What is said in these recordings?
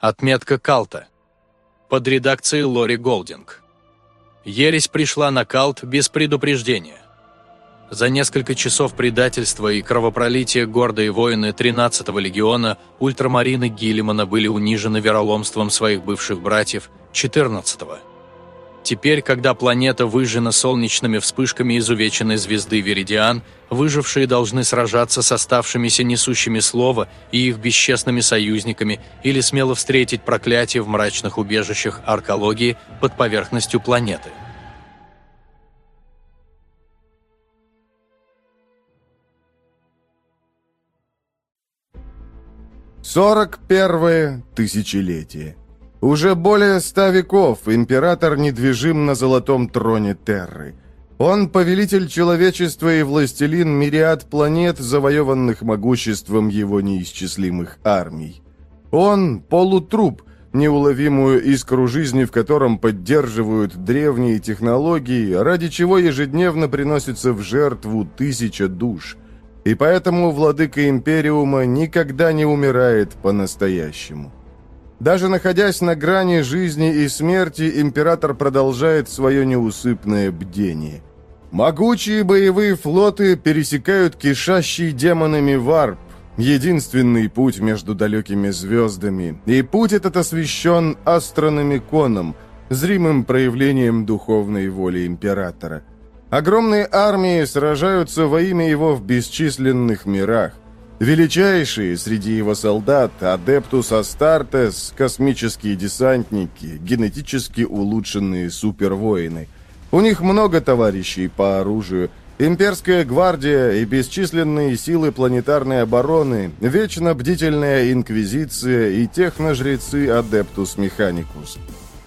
Отметка Калта. Под редакцией Лори Голдинг. Ересь пришла на Калт без предупреждения. За несколько часов предательства и кровопролития гордые воины 13-го легиона ультрамарины Гиллимана были унижены вероломством своих бывших братьев 14-го. Теперь, когда планета выжжена солнечными вспышками изувеченной звезды Веридиан, выжившие должны сражаться с оставшимися несущими слова и их бесчестными союзниками или смело встретить проклятие в мрачных убежищах аркологии под поверхностью планеты. Сорок первое тысячелетие. Уже более ста веков император недвижим на золотом троне Терры. Он повелитель человечества и властелин мириад планет, завоеванных могуществом его неисчислимых армий. Он – полутруп, неуловимую искру жизни, в котором поддерживают древние технологии, ради чего ежедневно приносится в жертву тысяча душ. И поэтому владыка Империума никогда не умирает по-настоящему. Даже находясь на грани жизни и смерти, император продолжает свое неусыпное бдение. Могучие боевые флоты пересекают кишащий демонами варп, единственный путь между далекими звездами, и путь этот освещен астрономиконом, зримым проявлением духовной воли императора. Огромные армии сражаются во имя его в бесчисленных мирах. Величайшие среди его солдат – Адептус Астартес, космические десантники, генетически улучшенные супервоины. У них много товарищей по оружию, имперская гвардия и бесчисленные силы планетарной обороны, вечно бдительная инквизиция и техножрецы Адептус Механикус.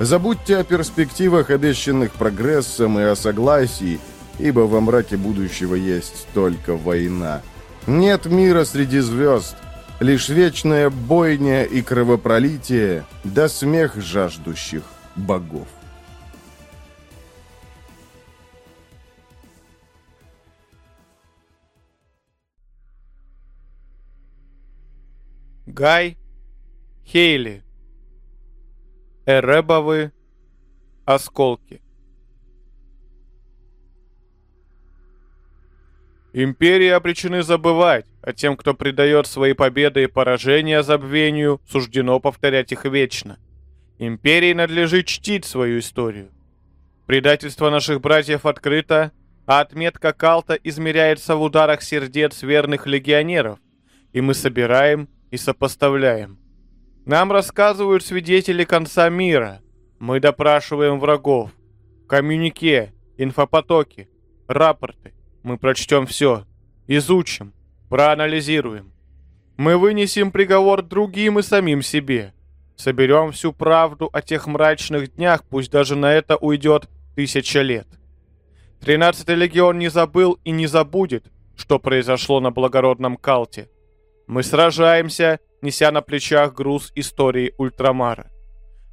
Забудьте о перспективах, обещанных прогрессом, и о согласии, ибо во мраке будущего есть только война. Нет мира среди звезд, лишь вечная бойня и кровопролитие, да смех жаждущих богов. Гай Хейли Эребовы осколки. Империи обречены забывать, а тем, кто предает свои победы и поражения забвению, суждено повторять их вечно. Империи надлежит чтить свою историю. Предательство наших братьев открыто, а отметка Калта измеряется в ударах сердец верных легионеров, и мы собираем и сопоставляем. Нам рассказывают свидетели конца мира. Мы допрашиваем врагов. Коммюнике, инфопотоки, рапорты. Мы прочтем все. Изучим. Проанализируем. Мы вынесем приговор другим и самим себе. Соберем всю правду о тех мрачных днях, пусть даже на это уйдет тысяча лет. Тринадцатый легион не забыл и не забудет, что произошло на благородном Калте. Мы сражаемся неся на плечах груз истории Ультрамара.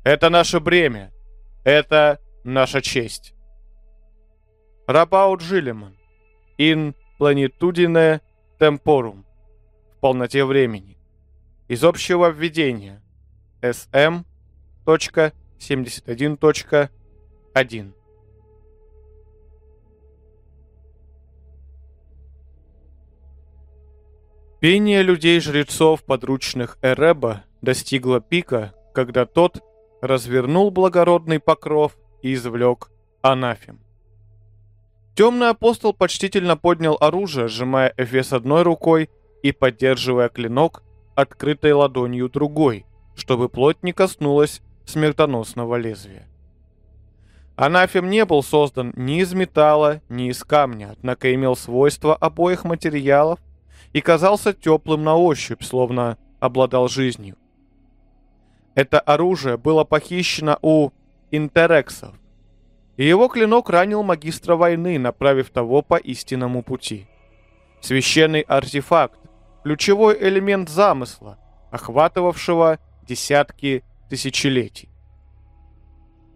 Это наше бремя. Это наша честь. Рабаут Жилеман. In plenitudine temporum. В полноте времени. Из общего введения. SM.71.1 Пение людей-жрецов подручных Эреба достигло пика, когда тот развернул благородный покров и извлек анафем. Темный апостол почтительно поднял оружие, сжимая Эфес одной рукой и поддерживая клинок открытой ладонью другой, чтобы плоть не коснулась смертоносного лезвия. Анафем не был создан ни из металла, ни из камня, однако имел свойства обоих материалов и казался теплым на ощупь, словно обладал жизнью. Это оружие было похищено у интерексов, и его клинок ранил магистра войны, направив того по истинному пути. Священный артефакт, ключевой элемент замысла, охватывавшего десятки тысячелетий.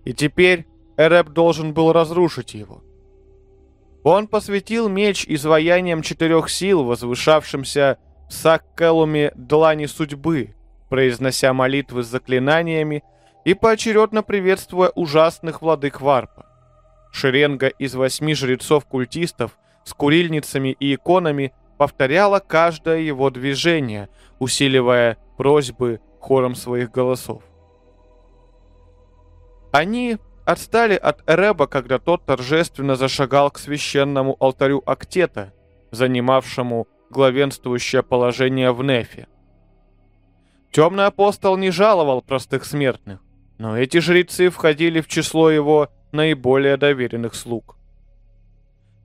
И теперь Эреб должен был разрушить его. Он посвятил меч изваянием четырех сил, возвышавшимся в Саккелуме длани судьбы, произнося молитвы с заклинаниями и поочередно приветствуя ужасных владык Варпа. Шеренга из восьми жрецов-культистов с курильницами и иконами повторяла каждое его движение, усиливая просьбы хором своих голосов. Они отстали от Эреба, когда тот торжественно зашагал к священному алтарю Актета, занимавшему главенствующее положение в Нефе. Темный апостол не жаловал простых смертных, но эти жрецы входили в число его наиболее доверенных слуг.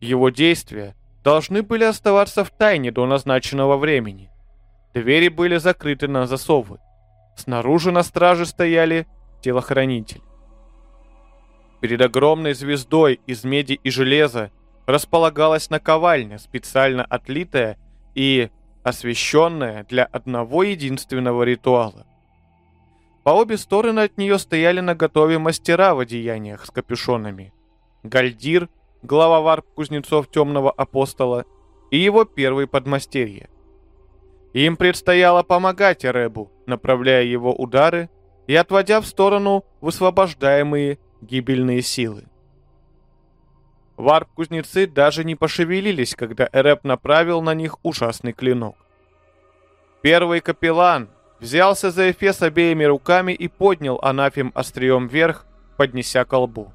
Его действия должны были оставаться в тайне до назначенного времени. Двери были закрыты на засовы. Снаружи на страже стояли телохранители. Перед огромной звездой из меди и железа располагалась наковальня, специально отлитая и освященная для одного единственного ритуала. По обе стороны от нее стояли наготове мастера в одеяниях с капюшонами. Гальдир, глава варп кузнецов Темного Апостола, и его первый подмастерье. Им предстояло помогать Эребу, направляя его удары и отводя в сторону высвобождаемые гибельные силы. Варп-кузнецы даже не пошевелились, когда Эреб направил на них ужасный клинок. Первый капеллан взялся за Эфес обеими руками и поднял анафем острием вверх, поднеся колбу.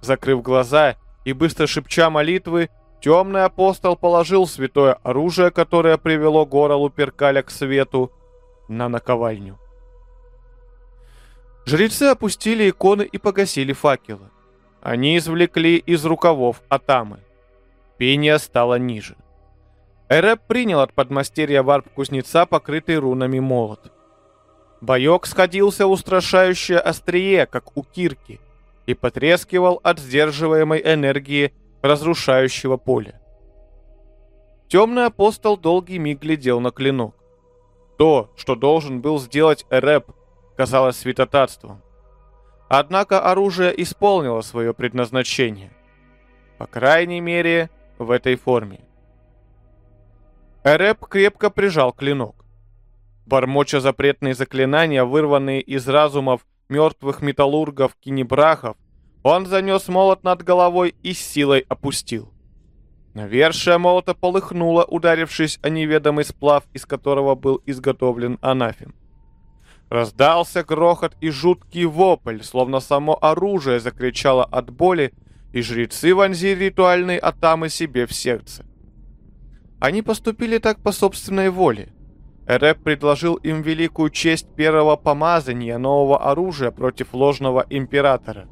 Закрыв глаза и быстро шепча молитвы, темный апостол положил святое оружие, которое привело гора Луперкаля к свету, на наковальню. Жрецы опустили иконы и погасили факелы. Они извлекли из рукавов атамы. Пение стало ниже. Эреб принял от подмастерья варп-кузнеца, покрытый рунами молот. Боек сходился устрашающее острие, как у кирки, и потрескивал от сдерживаемой энергии разрушающего поля. Темный апостол долгий миг глядел на клинок. То, что должен был сделать Эреб, казалось святотатством. Однако оружие исполнило свое предназначение. По крайней мере, в этой форме. Эреб крепко прижал клинок. Бормоча запретные заклинания, вырванные из разумов мертвых металлургов кинебрахов, он занес молот над головой и с силой опустил. Навершие молота полыхнуло, ударившись о неведомый сплав, из которого был изготовлен анафем. Раздался грохот и жуткий вопль, словно само оружие закричало от боли, и жрецы вонзили ритуальные атамы себе в сердце. Они поступили так по собственной воле. Эреп предложил им великую честь первого помазания нового оружия против ложного императора.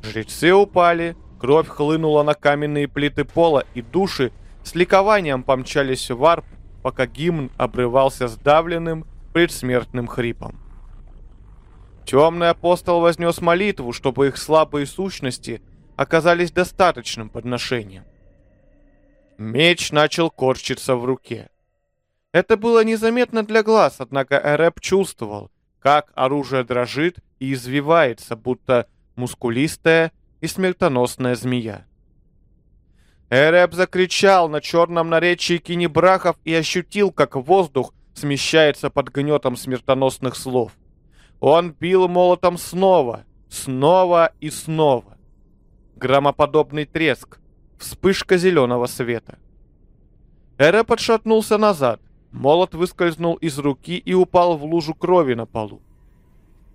Жрецы упали, кровь хлынула на каменные плиты пола, и души с ликованием помчались в варп, пока гимн обрывался сдавленным предсмертным хрипом. Темный апостол вознес молитву, чтобы их слабые сущности оказались достаточным подношением. Меч начал корчиться в руке. Это было незаметно для глаз, однако Эреб чувствовал, как оружие дрожит и извивается, будто мускулистая и смертоносная змея. Эреб закричал на черном наречии кинебрахов и ощутил, как воздух смещается под гнетом смертоносных слов. Он бил молотом снова, снова и снова. Громоподобный треск, Вспышка зеленого света. Эра подшатнулся назад. Молот выскользнул из руки и упал в лужу крови на полу.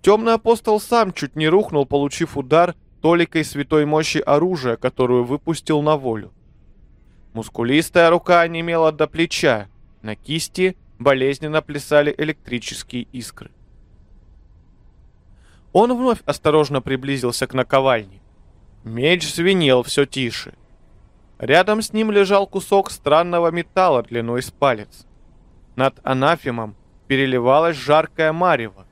Темный апостол сам чуть не рухнул, получив удар толикой святой мощи оружия, которую выпустил на волю. Мускулистая рука онемела до плеча. На кисти болезненно плясали электрические искры. Он вновь осторожно приблизился к наковальне. Меч звенел все тише. Рядом с ним лежал кусок странного металла длиной с палец. Над анафемом переливалась жаркая марево.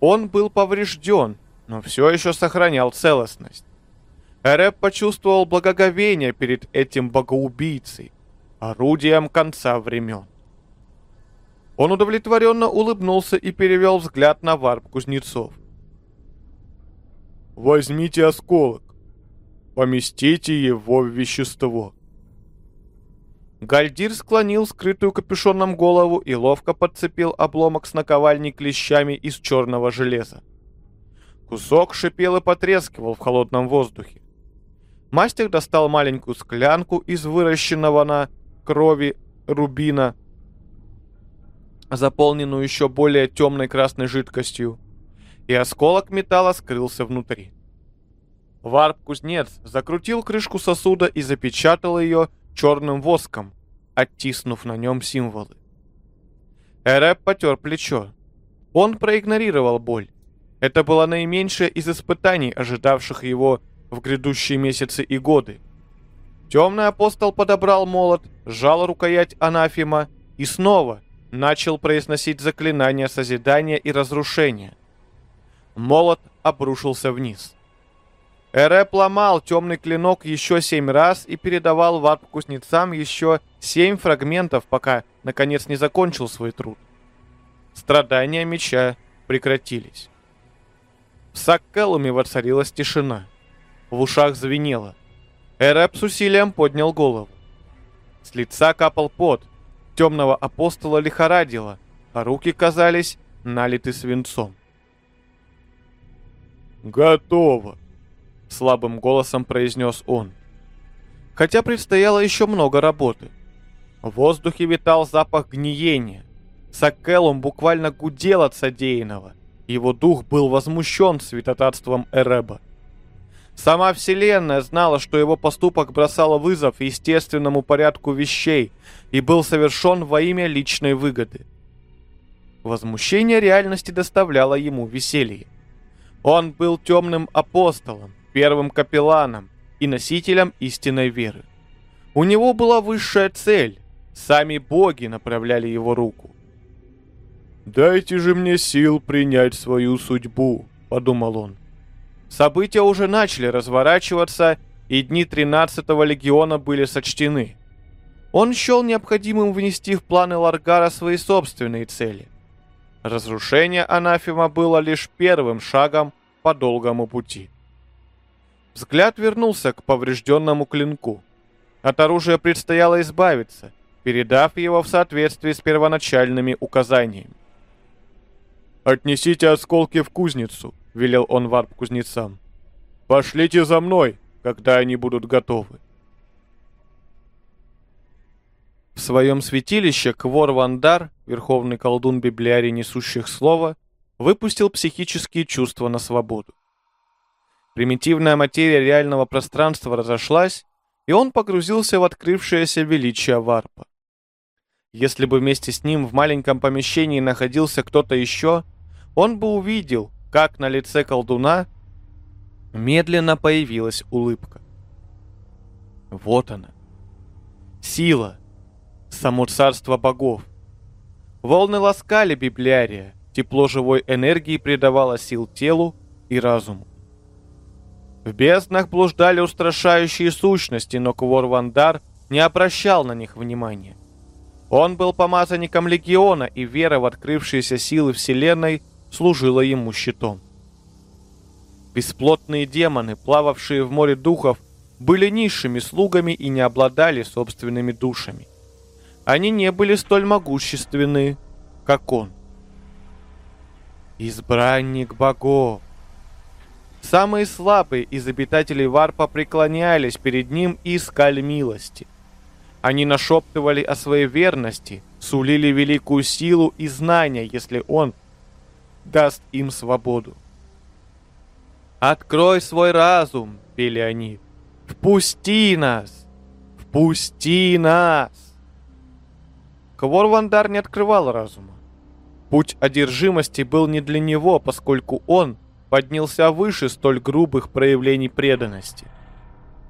Он был поврежден, но все еще сохранял целостность. Эреб почувствовал благоговение перед этим богоубийцей, орудием конца времен. Он удовлетворенно улыбнулся и перевел взгляд на варп кузнецов. «Возьмите осколок, поместите его в вещество». Гальдир склонил скрытую капюшоном голову и ловко подцепил обломок с наковальней клещами из черного железа. Кусок шипел и потрескивал в холодном воздухе. Мастер достал маленькую склянку из выращенного на крови рубина, заполненную еще более темной красной жидкостью, и осколок металла скрылся внутри. Варп-кузнец закрутил крышку сосуда и запечатал ее черным воском, оттиснув на нем символы. Эреб потер плечо. Он проигнорировал боль. Это было наименьшее из испытаний, ожидавших его в грядущие месяцы и годы. Темный апостол подобрал молот, сжал рукоять анафима и снова начал произносить заклинания созидания и разрушения. Молот обрушился вниз. Эрэп ломал темный клинок еще семь раз и передавал варп-кузнецам еще семь фрагментов, пока, наконец, не закончил свой труд. Страдания меча прекратились. В Саккелуме воцарилась тишина. В ушах звенело. Эрэп с усилием поднял голову. С лица капал пот. Темного апостола лихорадило, а руки казались налиты свинцом. «Готово!» — слабым голосом произнес он. Хотя предстояло еще много работы. В воздухе витал запах гниения. Сакелум буквально гудел от содеянного. Его дух был возмущен святотатством Эреба. Сама Вселенная знала, что его поступок бросал вызов естественному порядку вещей и был совершен во имя личной выгоды. Возмущение реальности доставляло ему веселье. Он был темным апостолом, первым капелланом и носителем истинной веры. У него была высшая цель. Сами боги направляли его руку. «Дайте же мне сил принять свою судьбу», — подумал он. События уже начали разворачиваться, и дни 13-го легиона были сочтены. Он счел необходимым внести в планы Ларгара свои собственные цели. Разрушение Анафима было лишь первым шагом по долгому пути. Взгляд вернулся к поврежденному клинку. От оружия предстояло избавиться, передав его в соответствии с первоначальными указаниями. «Отнесите осколки в кузницу», — велел он варп-кузнецам. «Пошлите за мной, когда они будут готовы». В своем святилище Квор Вандар, верховный колдун библиарий несущих слова, выпустил психические чувства на свободу. Примитивная материя реального пространства разошлась, и он погрузился в открывшееся величие варпа. Если бы вместе с ним в маленьком помещении находился кто-то еще, он бы увидел, как на лице колдуна медленно появилась улыбка. Вот она. Сила. Само царство богов. Волны ласкали библиария, тепло живой энергии придавало сил телу и разуму. В безднах блуждали устрашающие сущности, но Квор Вандар не обращал на них внимания. Он был помазанником Легиона, и вера в открывшиеся силы Вселенной служила ему щитом. Бесплотные демоны, плававшие в море духов, были низшими слугами и не обладали собственными душами. Они не были столь могущественны, как он. Избранник богов. Самые слабые из обитателей Варпа преклонялись перед ним и искали милости. Они нашептывали о своей верности, сулили великую силу и знания, если он даст им свободу. «Открой свой разум!» — пели они. «Впусти нас! Впусти нас!» Квор Вандар не открывал разума. Путь одержимости был не для него, поскольку он поднялся выше столь грубых проявлений преданности.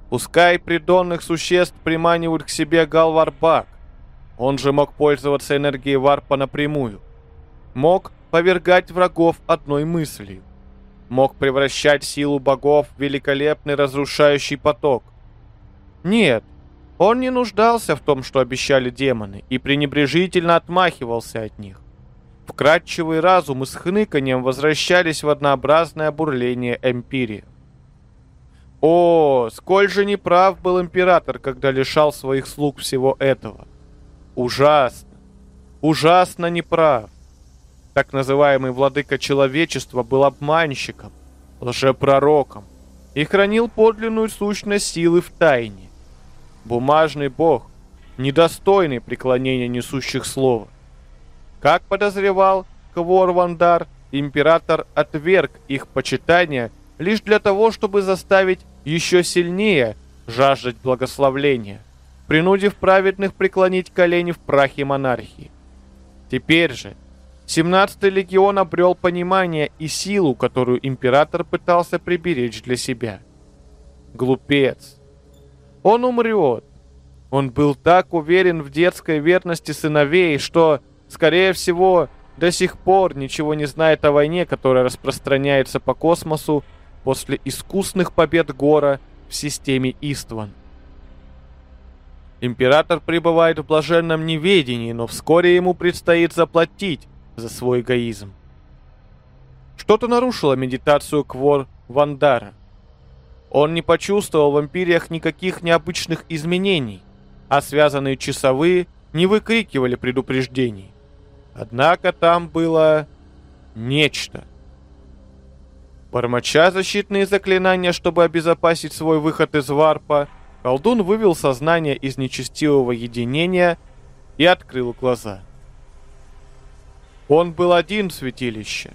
Пускай придонных существ приманивают к себе Галварбак, он же мог пользоваться энергией варпа напрямую. Мог повергать врагов одной мыслью. Мог превращать силу богов в великолепный разрушающий поток. Нет, он не нуждался в том, что обещали демоны, и пренебрежительно отмахивался от них. Вкрадчивый разум и с хныканьем возвращались в однообразное бурление Эмпирии. О, сколь же неправ был император, когда лишал своих слуг всего этого. Ужасно, ужасно неправ. Так называемый владыка человечества был обманщиком, лжепророком и хранил подлинную сущность силы в тайне. Бумажный бог, недостойный преклонения несущих слова. Как подозревал Кворвандар, император отверг их почитание лишь для того, чтобы заставить еще сильнее жаждать благословления, принудив праведных преклонить колени в прахе монархии. Теперь же 17-й легион обрел понимание и силу, которую император пытался приберечь для себя. Глупец. Он умрет. Он был так уверен в детской верности сыновей, что, скорее всего, до сих пор ничего не знает о войне, которая распространяется по космосу после искусных побед Гора в системе Истван. Император пребывает в блаженном неведении, но вскоре ему предстоит заплатить за свой эгоизм. Что-то нарушило медитацию Квор Вандара. Он не почувствовал в империях никаких необычных изменений, а связанные часовые не выкрикивали предупреждений. Однако там было нечто. Бормоча защитные заклинания, чтобы обезопасить свой выход из варпа, колдун вывел сознание из нечестивого единения и открыл глаза. Он был один в святилище.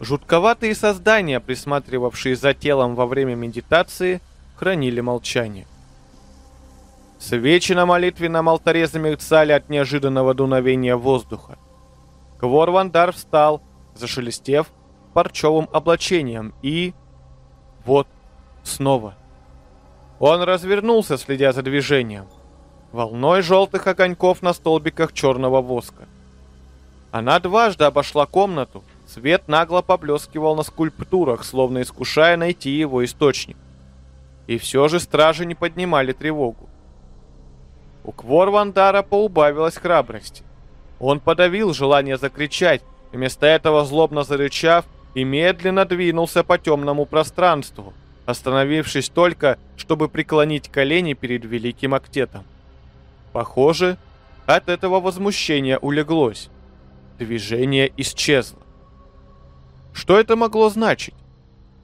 Жутковатые создания, присматривавшие за телом во время медитации, хранили молчание. Свечи на молитвенном алтаре замерцали от неожиданного дуновения воздуха. Квор Вандар встал, зашелестев парчевым облачением, и... Вот, снова. Он развернулся, следя за движением. Волной желтых огоньков на столбиках черного воска. Она дважды обошла комнату. Свет нагло поблескивал на скульптурах, словно искушая найти его источник. И все же стражи не поднимали тревогу. У Кворвандара поубавилась храбрости. Он подавил желание закричать, вместо этого, злобно зарычав, и медленно двинулся по темному пространству, остановившись только, чтобы преклонить колени перед Великим Актетом. Похоже, от этого возмущения улеглось. Движение исчезло. Что это могло значить?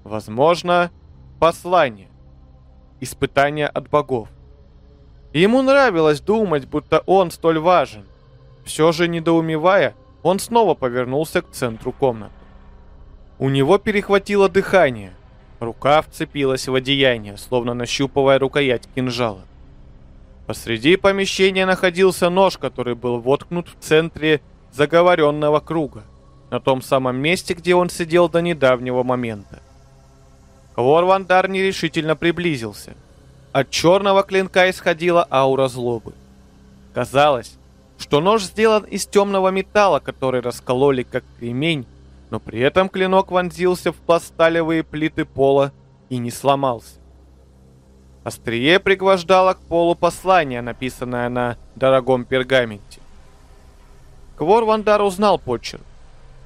Возможно, послание. Испытание от богов. Ему нравилось думать, будто он столь важен. Все же недоумевая, он снова повернулся к центру комнаты. У него перехватило дыхание. Рука вцепилась в одеяние, словно нащупывая рукоять кинжала. Посреди помещения находился нож, который был воткнут в центре заговоренного круга, на том самом месте, где он сидел до недавнего момента. Хворвандар нерешительно приблизился. От черного клинка исходила аура злобы. Казалось, что нож сделан из темного металла, который раскололи как кремень, но при этом клинок вонзился в пласталевые плиты пола и не сломался. Острие пригвождало к полу послание, написанное на дорогом пергаменте. Квор Вандар узнал почерк.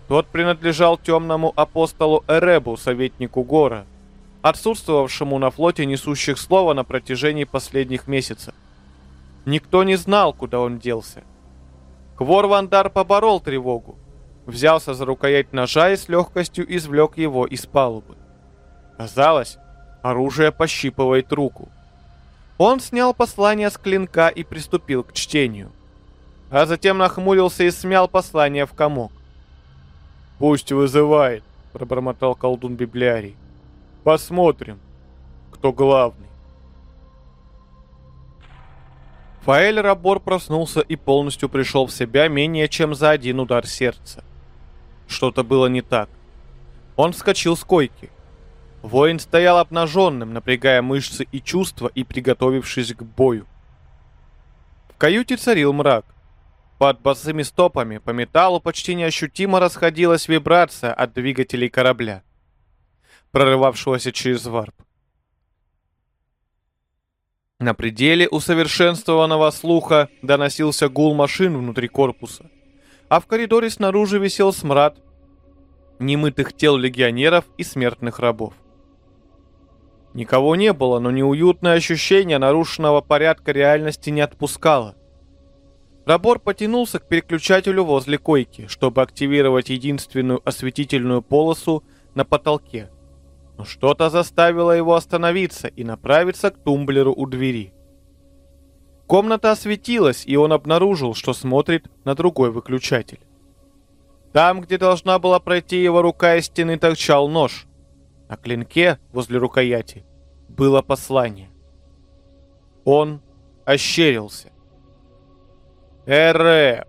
Тот принадлежал темному апостолу Эребу, советнику Гора, отсутствовавшему на флоте несущих слова на протяжении последних месяцев. Никто не знал, куда он делся. Квор Вандар поборол тревогу, взялся за рукоять ножа и с легкостью извлек его из палубы. Казалось, оружие пощипывает руку. Он снял послание с клинка и приступил к чтению а затем нахмурился и смял послание в комок. «Пусть вызывает», — пробормотал колдун библиарий. «Посмотрим, кто главный». Фаэль Рабор проснулся и полностью пришел в себя менее чем за один удар сердца. Что-то было не так. Он вскочил с койки. Воин стоял обнаженным, напрягая мышцы и чувства и приготовившись к бою. В каюте царил мрак. Под босыми стопами по металлу почти неощутимо расходилась вибрация от двигателей корабля, прорывавшегося через варп. На пределе усовершенствованного слуха доносился гул машин внутри корпуса, а в коридоре снаружи висел смрад немытых тел легионеров и смертных рабов. Никого не было, но неуютное ощущение нарушенного порядка реальности не отпускало. Рабор потянулся к переключателю возле койки, чтобы активировать единственную осветительную полосу на потолке. Но что-то заставило его остановиться и направиться к тумблеру у двери. Комната осветилась, и он обнаружил, что смотрит на другой выключатель. Там, где должна была пройти его рука из стены, торчал нож. На клинке возле рукояти было послание. Он ощерился. Эрэп.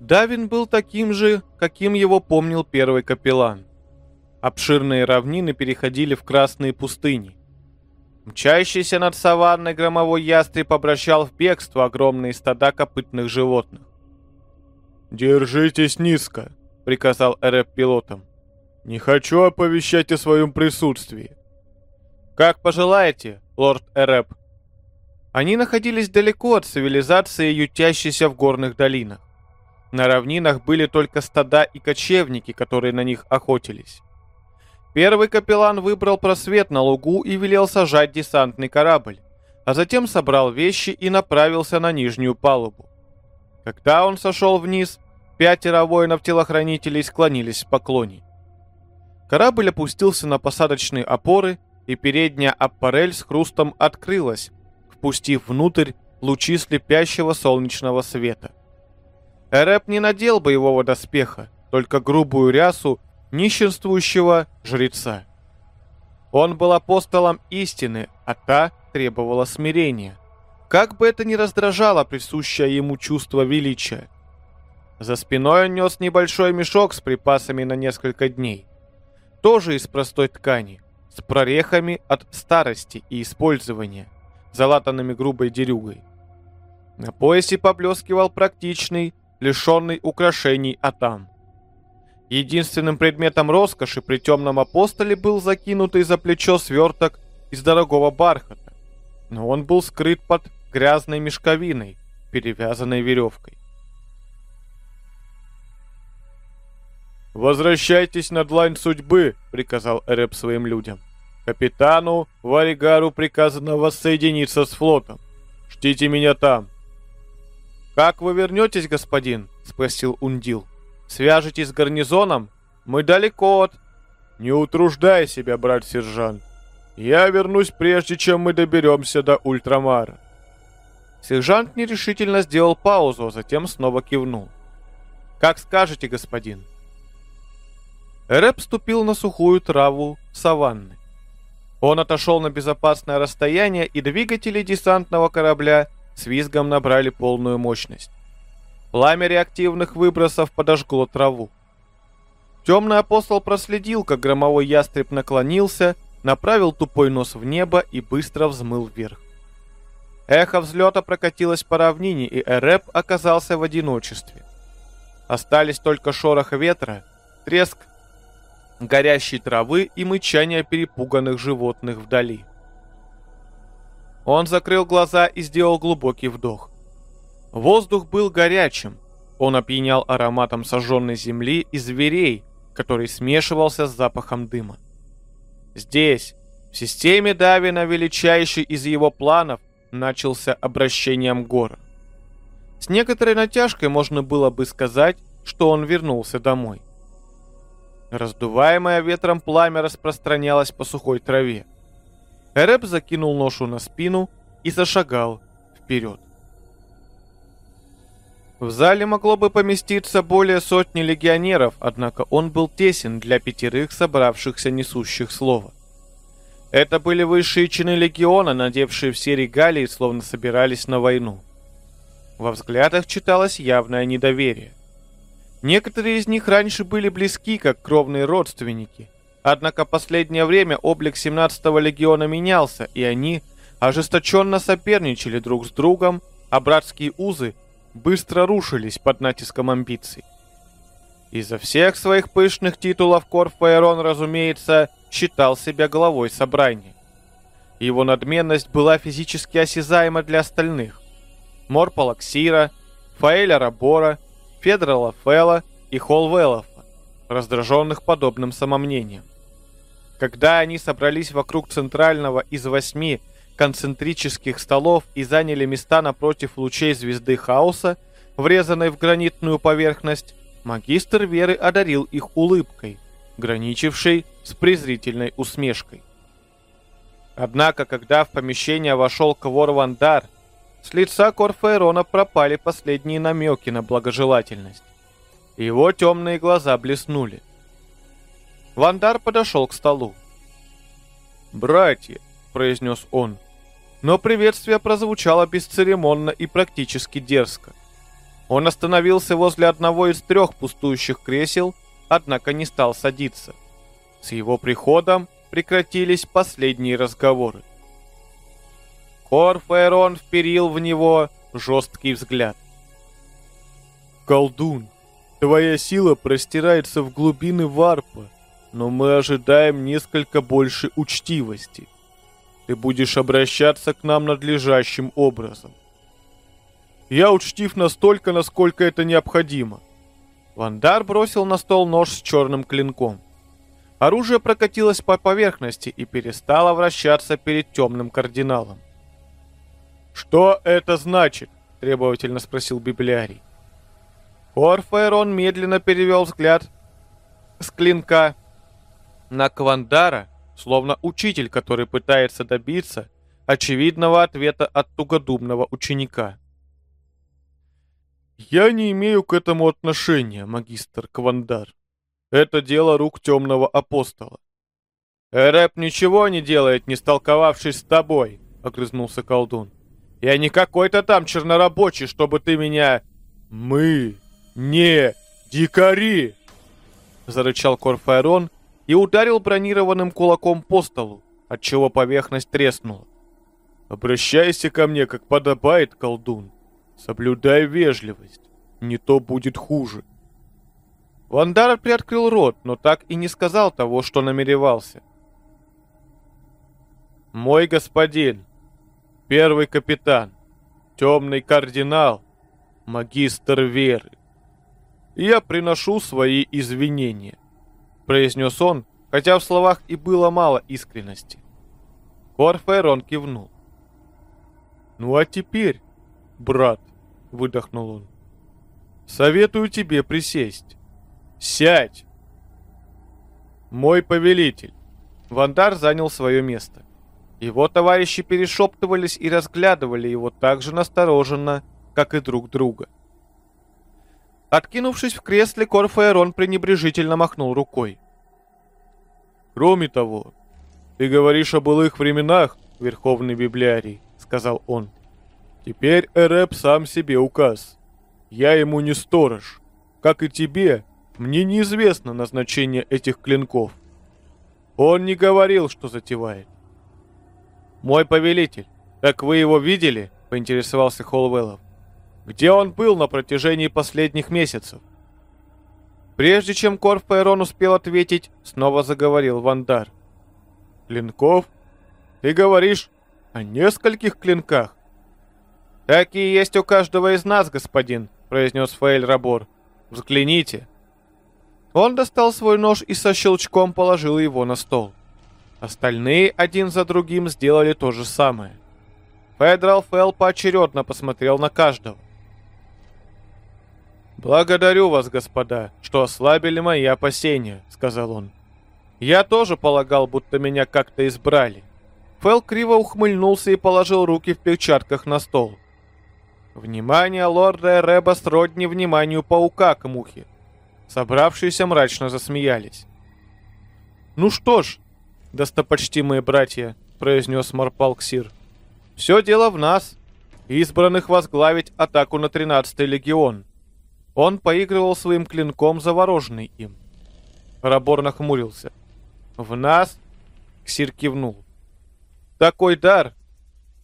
Давин был таким же, каким его помнил первый капеллан. Обширные равнины переходили в красные пустыни. Мчащийся над саванной громовой ястреб обращал в бегство огромные стада копытных животных. «Держитесь низко», — приказал РФ пилотам. «Не хочу оповещать о своем присутствии». «Как пожелаете, лорд РФ». Они находились далеко от цивилизации, ютящейся в горных долинах. На равнинах были только стада и кочевники, которые на них охотились. Первый капеллан выбрал просвет на лугу и велел сажать десантный корабль, а затем собрал вещи и направился на нижнюю палубу. Когда он сошел вниз, пятеро воинов-телохранителей склонились в поклоне. Корабль опустился на посадочные опоры, и передняя аппарель с хрустом открылась, впустив внутрь лучи слепящего солнечного света. Эреп не надел боевого доспеха, только грубую рясу нищенствующего жреца. Он был апостолом истины, а та требовала смирения. Как бы это ни раздражало присущее ему чувство величия. За спиной он нес небольшой мешок с припасами на несколько дней. Тоже из простой ткани, с прорехами от старости и использования, залатанными грубой дерюгой. На поясе поблескивал практичный, лишенный украшений атам. Единственным предметом роскоши при темном апостоле был закинутый за плечо сверток из дорогого бархата, но он был скрыт под грязной мешковиной, перевязанной веревкой. «Возвращайтесь на длань судьбы», — приказал Эреб своим людям. «Капитану Варигару приказано воссоединиться с флотом. Ждите меня там». «Как вы вернетесь, господин?» — спросил Ундил. Свяжетесь с гарнизоном? Мы далеко от... Не утруждай себя, брат-сержант. Я вернусь прежде, чем мы доберемся до Ультрамара. Сержант нерешительно сделал паузу, а затем снова кивнул. «Как скажете, господин». Рэп ступил на сухую траву саванны. Он отошел на безопасное расстояние, и двигатели десантного корабля с визгом набрали полную мощность. Пламя реактивных выбросов подожгло траву. Темный апостол проследил, как громовой ястреб наклонился, направил тупой нос в небо и быстро взмыл вверх. Эхо взлета прокатилось по равнине, и Эреп оказался в одиночестве. Остались только шорох ветра, треск горящей травы и мычание перепуганных животных вдали. Он закрыл глаза и сделал глубокий вдох. Воздух был горячим. Он опьянял ароматом сожженной земли и зверей, который смешивался с запахом дыма. Здесь, в системе Давина, величайший из его планов, начался обращением гор. С некоторой натяжкой можно было бы сказать, что он вернулся домой. Раздуваемое ветром пламя распространялось по сухой траве. Эреб закинул ношу на спину и зашагал вперед. В зале могло бы поместиться более сотни легионеров, однако он был тесен для пятерых собравшихся несущих слова. Это были высшие чины легиона, надевшие все регалии, словно собирались на войну. Во взглядах читалось явное недоверие. Некоторые из них раньше были близки, как кровные родственники. Однако последнее время облик 17-го легиона менялся, и они ожесточенно соперничали друг с другом, а братские узы быстро рушились под натиском амбиций. Из-за всех своих пышных титулов Корфаэрон, разумеется, считал себя главой собрания. Его надменность была физически осязаема для остальных. Морпола Ксира, Фаэля Рабора, Федора Лафела и Холвелофа, раздраженных подобным самомнением. Когда они собрались вокруг центрального из восьми концентрических столов и заняли места напротив лучей звезды хаоса, врезанной в гранитную поверхность, магистр веры одарил их улыбкой, граничившей с презрительной усмешкой. Однако, когда в помещение вошел Квор Вандар, с лица Корфаэрона пропали последние намеки на благожелательность. Его темные глаза блеснули. Вандар подошел к столу. «Братья», — произнес он, но приветствие прозвучало бесцеремонно и практически дерзко. Он остановился возле одного из трех пустующих кресел, однако не стал садиться. С его приходом прекратились последние разговоры. Корфаэрон вперил в него жесткий взгляд. «Колдун, твоя сила простирается в глубины варпа, но мы ожидаем несколько больше учтивости. Ты будешь обращаться к нам надлежащим образом. Я учтив настолько, насколько это необходимо. Вандар бросил на стол нож с черным клинком. Оружие прокатилось по поверхности и перестало вращаться перед темным кардиналом. «Что это значит?» — требовательно спросил библиарий. Орфаэрон медленно перевел взгляд с клинка на Квандара, словно учитель, который пытается добиться очевидного ответа от тугодумного ученика. «Я не имею к этому отношения, магистр Квандар. Это дело рук темного апостола». «Эрэп ничего не делает, не столковавшись с тобой», — огрызнулся колдун. «Я не какой-то там чернорабочий, чтобы ты меня...» «Мы не дикари!» — зарычал Корфаэрон и ударил бронированным кулаком по столу, отчего поверхность треснула. «Обращайся ко мне, как подобает, колдун!» Соблюдай вежливость, не то будет хуже. Вандар приоткрыл рот, но так и не сказал того, что намеревался. «Мой господин, первый капитан, темный кардинал, магистр веры, я приношу свои извинения», — произнес он, хотя в словах и было мало искренности. Корферон кивнул. «Ну а теперь, брат, — выдохнул он. «Советую тебе присесть. Сядь!» «Мой повелитель!» Вандар занял свое место. Его товарищи перешептывались и разглядывали его так же настороженно, как и друг друга. Откинувшись в кресле, Корфаэрон пренебрежительно махнул рукой. «Кроме того, ты говоришь о былых временах, Верховный Библиарий», — сказал он. Теперь Эреп сам себе указ. Я ему не сторож. Как и тебе, мне неизвестно назначение этих клинков. Он не говорил, что затевает. Мой повелитель, так вы его видели? Поинтересовался Холвеллов. Где он был на протяжении последних месяцев? Прежде чем Корф Пайрон успел ответить, снова заговорил Вандар. «Клинков? Ты говоришь о нескольких клинках?» «Такие есть у каждого из нас, господин», — произнес Фейль Рабор. «Взгляните». Он достал свой нож и со щелчком положил его на стол. Остальные один за другим сделали то же самое. Федрал Фелл поочередно посмотрел на каждого. «Благодарю вас, господа, что ослабили мои опасения», — сказал он. «Я тоже полагал, будто меня как-то избрали». Фелл криво ухмыльнулся и положил руки в перчатках на стол. Внимание лорда Эреба сродни вниманию паука к мухе. Собравшиеся мрачно засмеялись. «Ну что ж, достопочтимые братья», — произнес Марпалксир, — «все дело в нас, избранных возглавить атаку на 13-й легион. Он поигрывал своим клинком, завороженный им. Рабор нахмурился. «В нас?» Ксир кивнул. «Такой дар.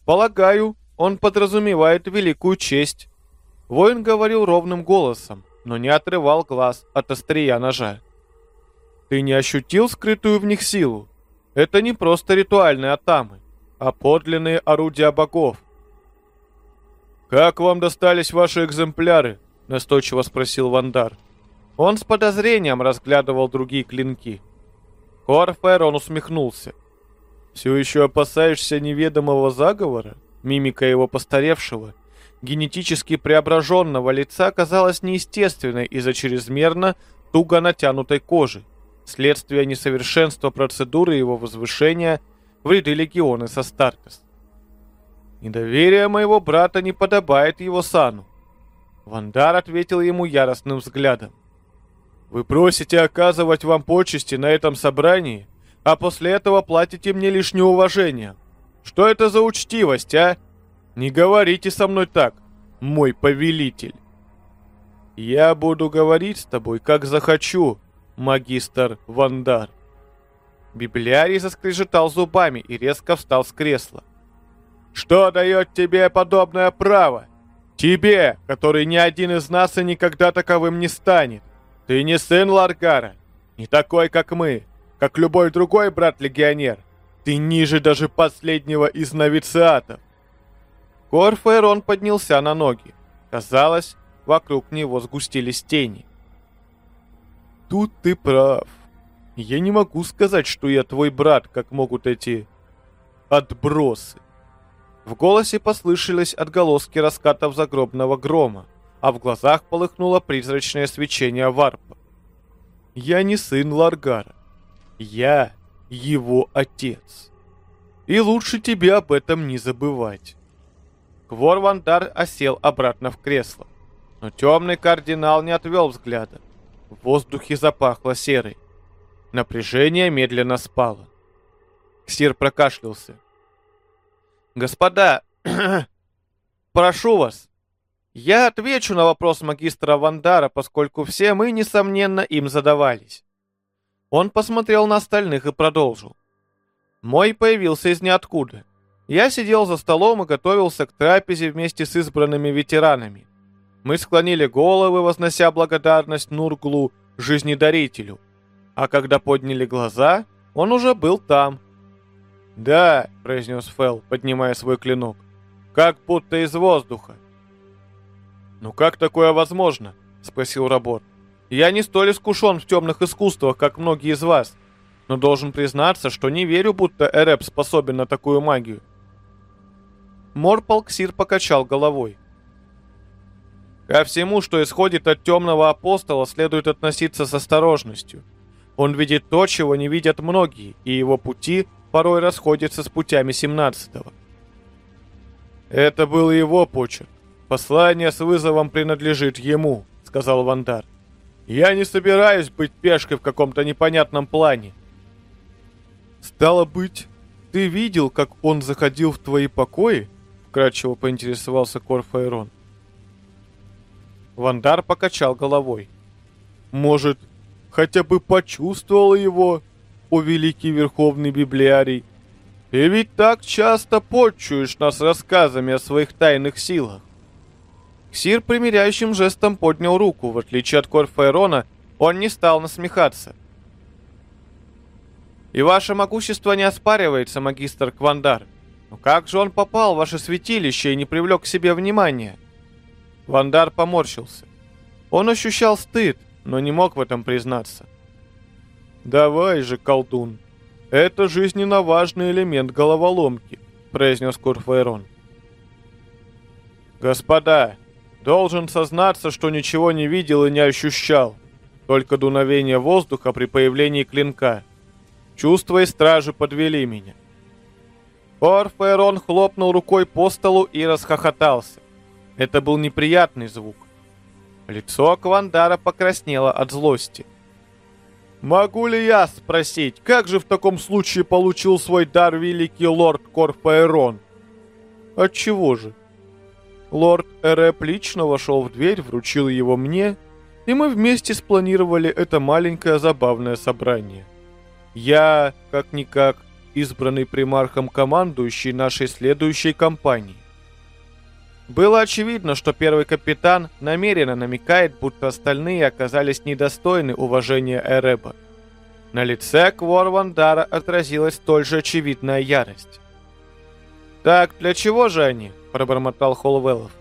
Полагаю, он подразумевает великую честь». Воин говорил ровным голосом, но не отрывал глаз от острия ножа. «Ты не ощутил скрытую в них силу? Это не просто ритуальные атамы, а подлинные орудия богов. «Как вам достались ваши экземпляры?» — настойчиво спросил Вандар. Он с подозрением разглядывал другие клинки. Корфер он усмехнулся. «Все еще опасаешься неведомого заговора?» Мимика его постаревшего, генетически преображенного лица казалась неестественной из-за чрезмерно туго натянутой кожи, следствие несовершенства процедуры его возвышения в ряды легионы со Стартес. Недоверие моего брата не подобает его сану. Вандар ответил ему яростным взглядом. Вы просите оказывать вам почести на этом собрании, а после этого платите мне лишь неуважение. Что это за учтивость, а? Не говорите со мной так, мой повелитель. Я буду говорить с тобой, как захочу, магистр Вандар. Библиарий заскрежетал зубами и резко встал с кресла. Что дает тебе подобное право? Тебе, который ни один из нас и никогда таковым не станет. Ты не сын Ларгара, не такой, как мы, как любой другой брат-легионер. Ты ниже даже последнего из новициатов. Корфаэрон поднялся на ноги. Казалось, вокруг него сгустились тени. Тут ты прав. Я не могу сказать, что я твой брат, как могут эти отбросы. В голосе послышались отголоски раскатов загробного грома, а в глазах полыхнуло призрачное свечение варпа. «Я не сын Ларгара. Я его отец. И лучше тебе об этом не забывать». Квор Вандар осел обратно в кресло, но темный кардинал не отвел взгляда. В воздухе запахло серой. Напряжение медленно спало. Ксир прокашлялся. «Господа, прошу вас, я отвечу на вопрос магистра Вандара, поскольку все мы, несомненно, им задавались». Он посмотрел на остальных и продолжил. Мой появился из ниоткуда. Я сидел за столом и готовился к трапезе вместе с избранными ветеранами. Мы склонили головы, вознося благодарность Нурглу, жизнедарителю. А когда подняли глаза, он уже был там, «Да», — произнес Фэл, поднимая свой клинок, — «как будто из воздуха». «Ну как такое возможно?» — спросил Рабор. «Я не столь искушен в темных искусствах, как многие из вас, но должен признаться, что не верю, будто Эреп способен на такую магию». Морпалксир покачал головой. Ко всему, что исходит от темного апостола, следует относиться с осторожностью. Он видит то, чего не видят многие, и его пути порой расходятся с путями 17-го. «Это был его почерк. Послание с вызовом принадлежит ему», — сказал Вандар. «Я не собираюсь быть пешкой в каком-то непонятном плане». «Стало быть, ты видел, как он заходил в твои покои?» — вкратчиво поинтересовался Корфаэрон. Вандар покачал головой. «Может, хотя бы почувствовал его?» о великий верховный библиарий. Ты ведь так часто почуешь нас рассказами о своих тайных силах. Ксир примиряющим жестом поднял руку. В отличие от Корфаэрона, он не стал насмехаться. «И ваше могущество не оспаривается, магистр Квандар. Но как же он попал в ваше святилище и не привлек к себе внимания?» Вандар поморщился. Он ощущал стыд, но не мог в этом признаться. «Давай же, колдун. Это жизненно важный элемент головоломки», — произнес Курфайрон. «Господа, должен сознаться, что ничего не видел и не ощущал. Только дуновение воздуха при появлении клинка. Чувства и стражи подвели меня». Орфаэрон хлопнул рукой по столу и расхохотался. Это был неприятный звук. Лицо Квандара покраснело от злости. Могу ли я спросить, как же в таком случае получил свой дар великий лорд Корфаэрон? Отчего же? Лорд Эреп лично вошел в дверь, вручил его мне и мы вместе спланировали это маленькое забавное собрание. Я, как-никак, избранный примархом командующий нашей следующей кампании. Было очевидно, что первый капитан намеренно намекает, будто остальные оказались недостойны уважения Эреба. На лице Кворвандара отразилась столь же очевидная ярость. «Так, для чего же они?» – пробормотал Холвеллов.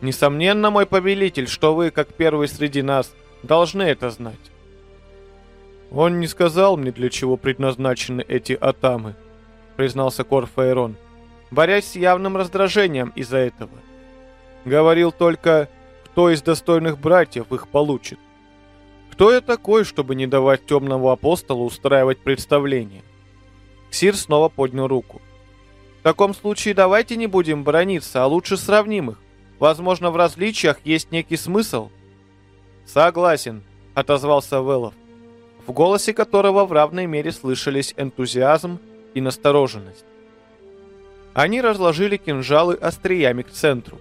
«Несомненно, мой повелитель, что вы, как первый среди нас, должны это знать». «Он не сказал мне, для чего предназначены эти атамы», — признался Корфаэрон, борясь с явным раздражением из-за этого. «Говорил только, кто из достойных братьев их получит. Кто я такой, чтобы не давать темному апостолу устраивать представление?» Ксир снова поднял руку. «В таком случае давайте не будем брониться, а лучше сравним их. Возможно, в различиях есть некий смысл». «Согласен», — отозвался Велов в голосе которого в равной мере слышались энтузиазм и настороженность. Они разложили кинжалы остриями к центру.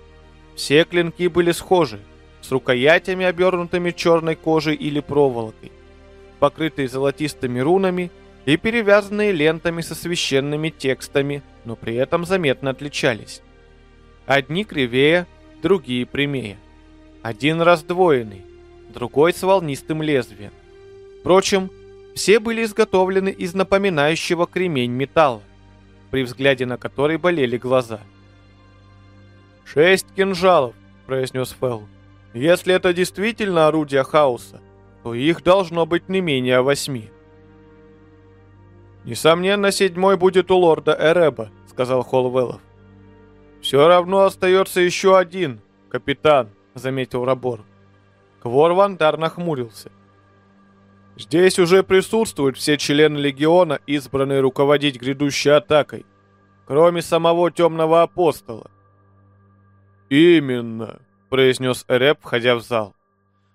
Все клинки были схожи, с рукоятями, обернутыми черной кожей или проволокой, покрытые золотистыми рунами и перевязанные лентами со священными текстами, но при этом заметно отличались. Одни кривее, другие прямее. Один раздвоенный, другой с волнистым лезвием. Впрочем, все были изготовлены из напоминающего кремень металла, при взгляде на который болели глаза. «Шесть кинжалов», — произнес Фелл. «Если это действительно орудие хаоса, то их должно быть не менее восьми». «Несомненно, седьмой будет у лорда Эреба», — сказал Холвеллов. «Все равно остается еще один, капитан», — заметил Рабор. Квор Вандар нахмурился. Здесь уже присутствуют все члены Легиона, избранные руководить грядущей атакой, кроме самого Темного Апостола. «Именно», — произнес Эреп, входя в зал.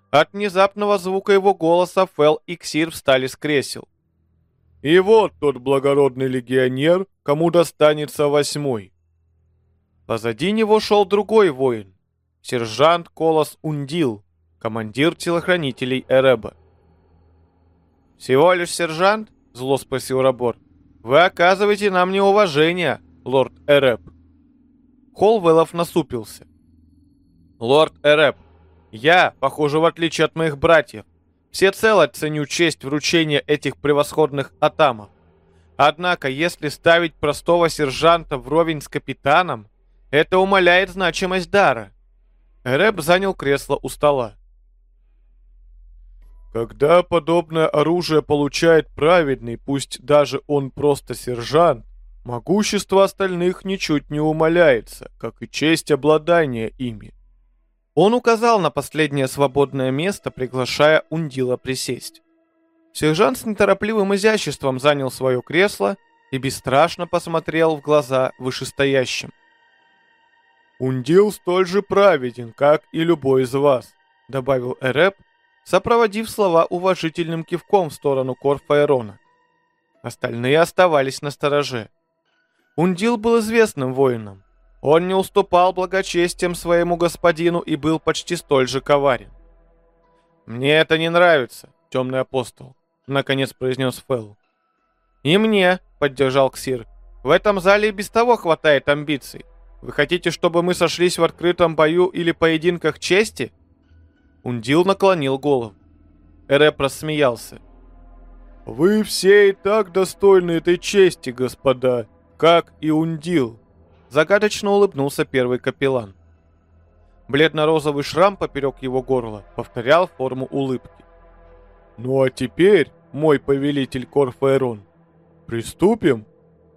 От внезапного звука его голоса Фел и Ксир встали с кресел. «И вот тот благородный легионер, кому достанется восьмой». Позади него шел другой воин, сержант Колос Ундил, командир телохранителей Эреба. «Всего лишь сержант?» — зло спросил Рабор. «Вы оказываете нам неуважение, лорд Эреп». Холвелов насупился. «Лорд Эреп, я, похоже, в отличие от моих братьев, всецело ценю честь вручения этих превосходных атамов. Однако, если ставить простого сержанта вровень с капитаном, это умаляет значимость дара». Эреп занял кресло у стола. Когда подобное оружие получает праведный, пусть даже он просто сержант, могущество остальных ничуть не умаляется, как и честь обладания ими. Он указал на последнее свободное место, приглашая Ундила присесть. Сержант с неторопливым изяществом занял свое кресло и бесстрашно посмотрел в глаза вышестоящим. «Ундил столь же праведен, как и любой из вас», — добавил Эреп, сопроводив слова уважительным кивком в сторону Корфаэрона. Остальные оставались на стороже. Ундил был известным воином. Он не уступал благочестием своему господину и был почти столь же коварен. «Мне это не нравится, темный апостол», — наконец произнес Фелл. «И мне», — поддержал Ксир. «В этом зале и без того хватает амбиций. Вы хотите, чтобы мы сошлись в открытом бою или поединках чести?» Ундил наклонил голову. Эреп рассмеялся. «Вы все и так достойны этой чести, господа, как и Ундил!» Загадочно улыбнулся первый капеллан. Бледно-розовый шрам поперек его горла повторял форму улыбки. «Ну а теперь, мой повелитель Корфаэрон, приступим?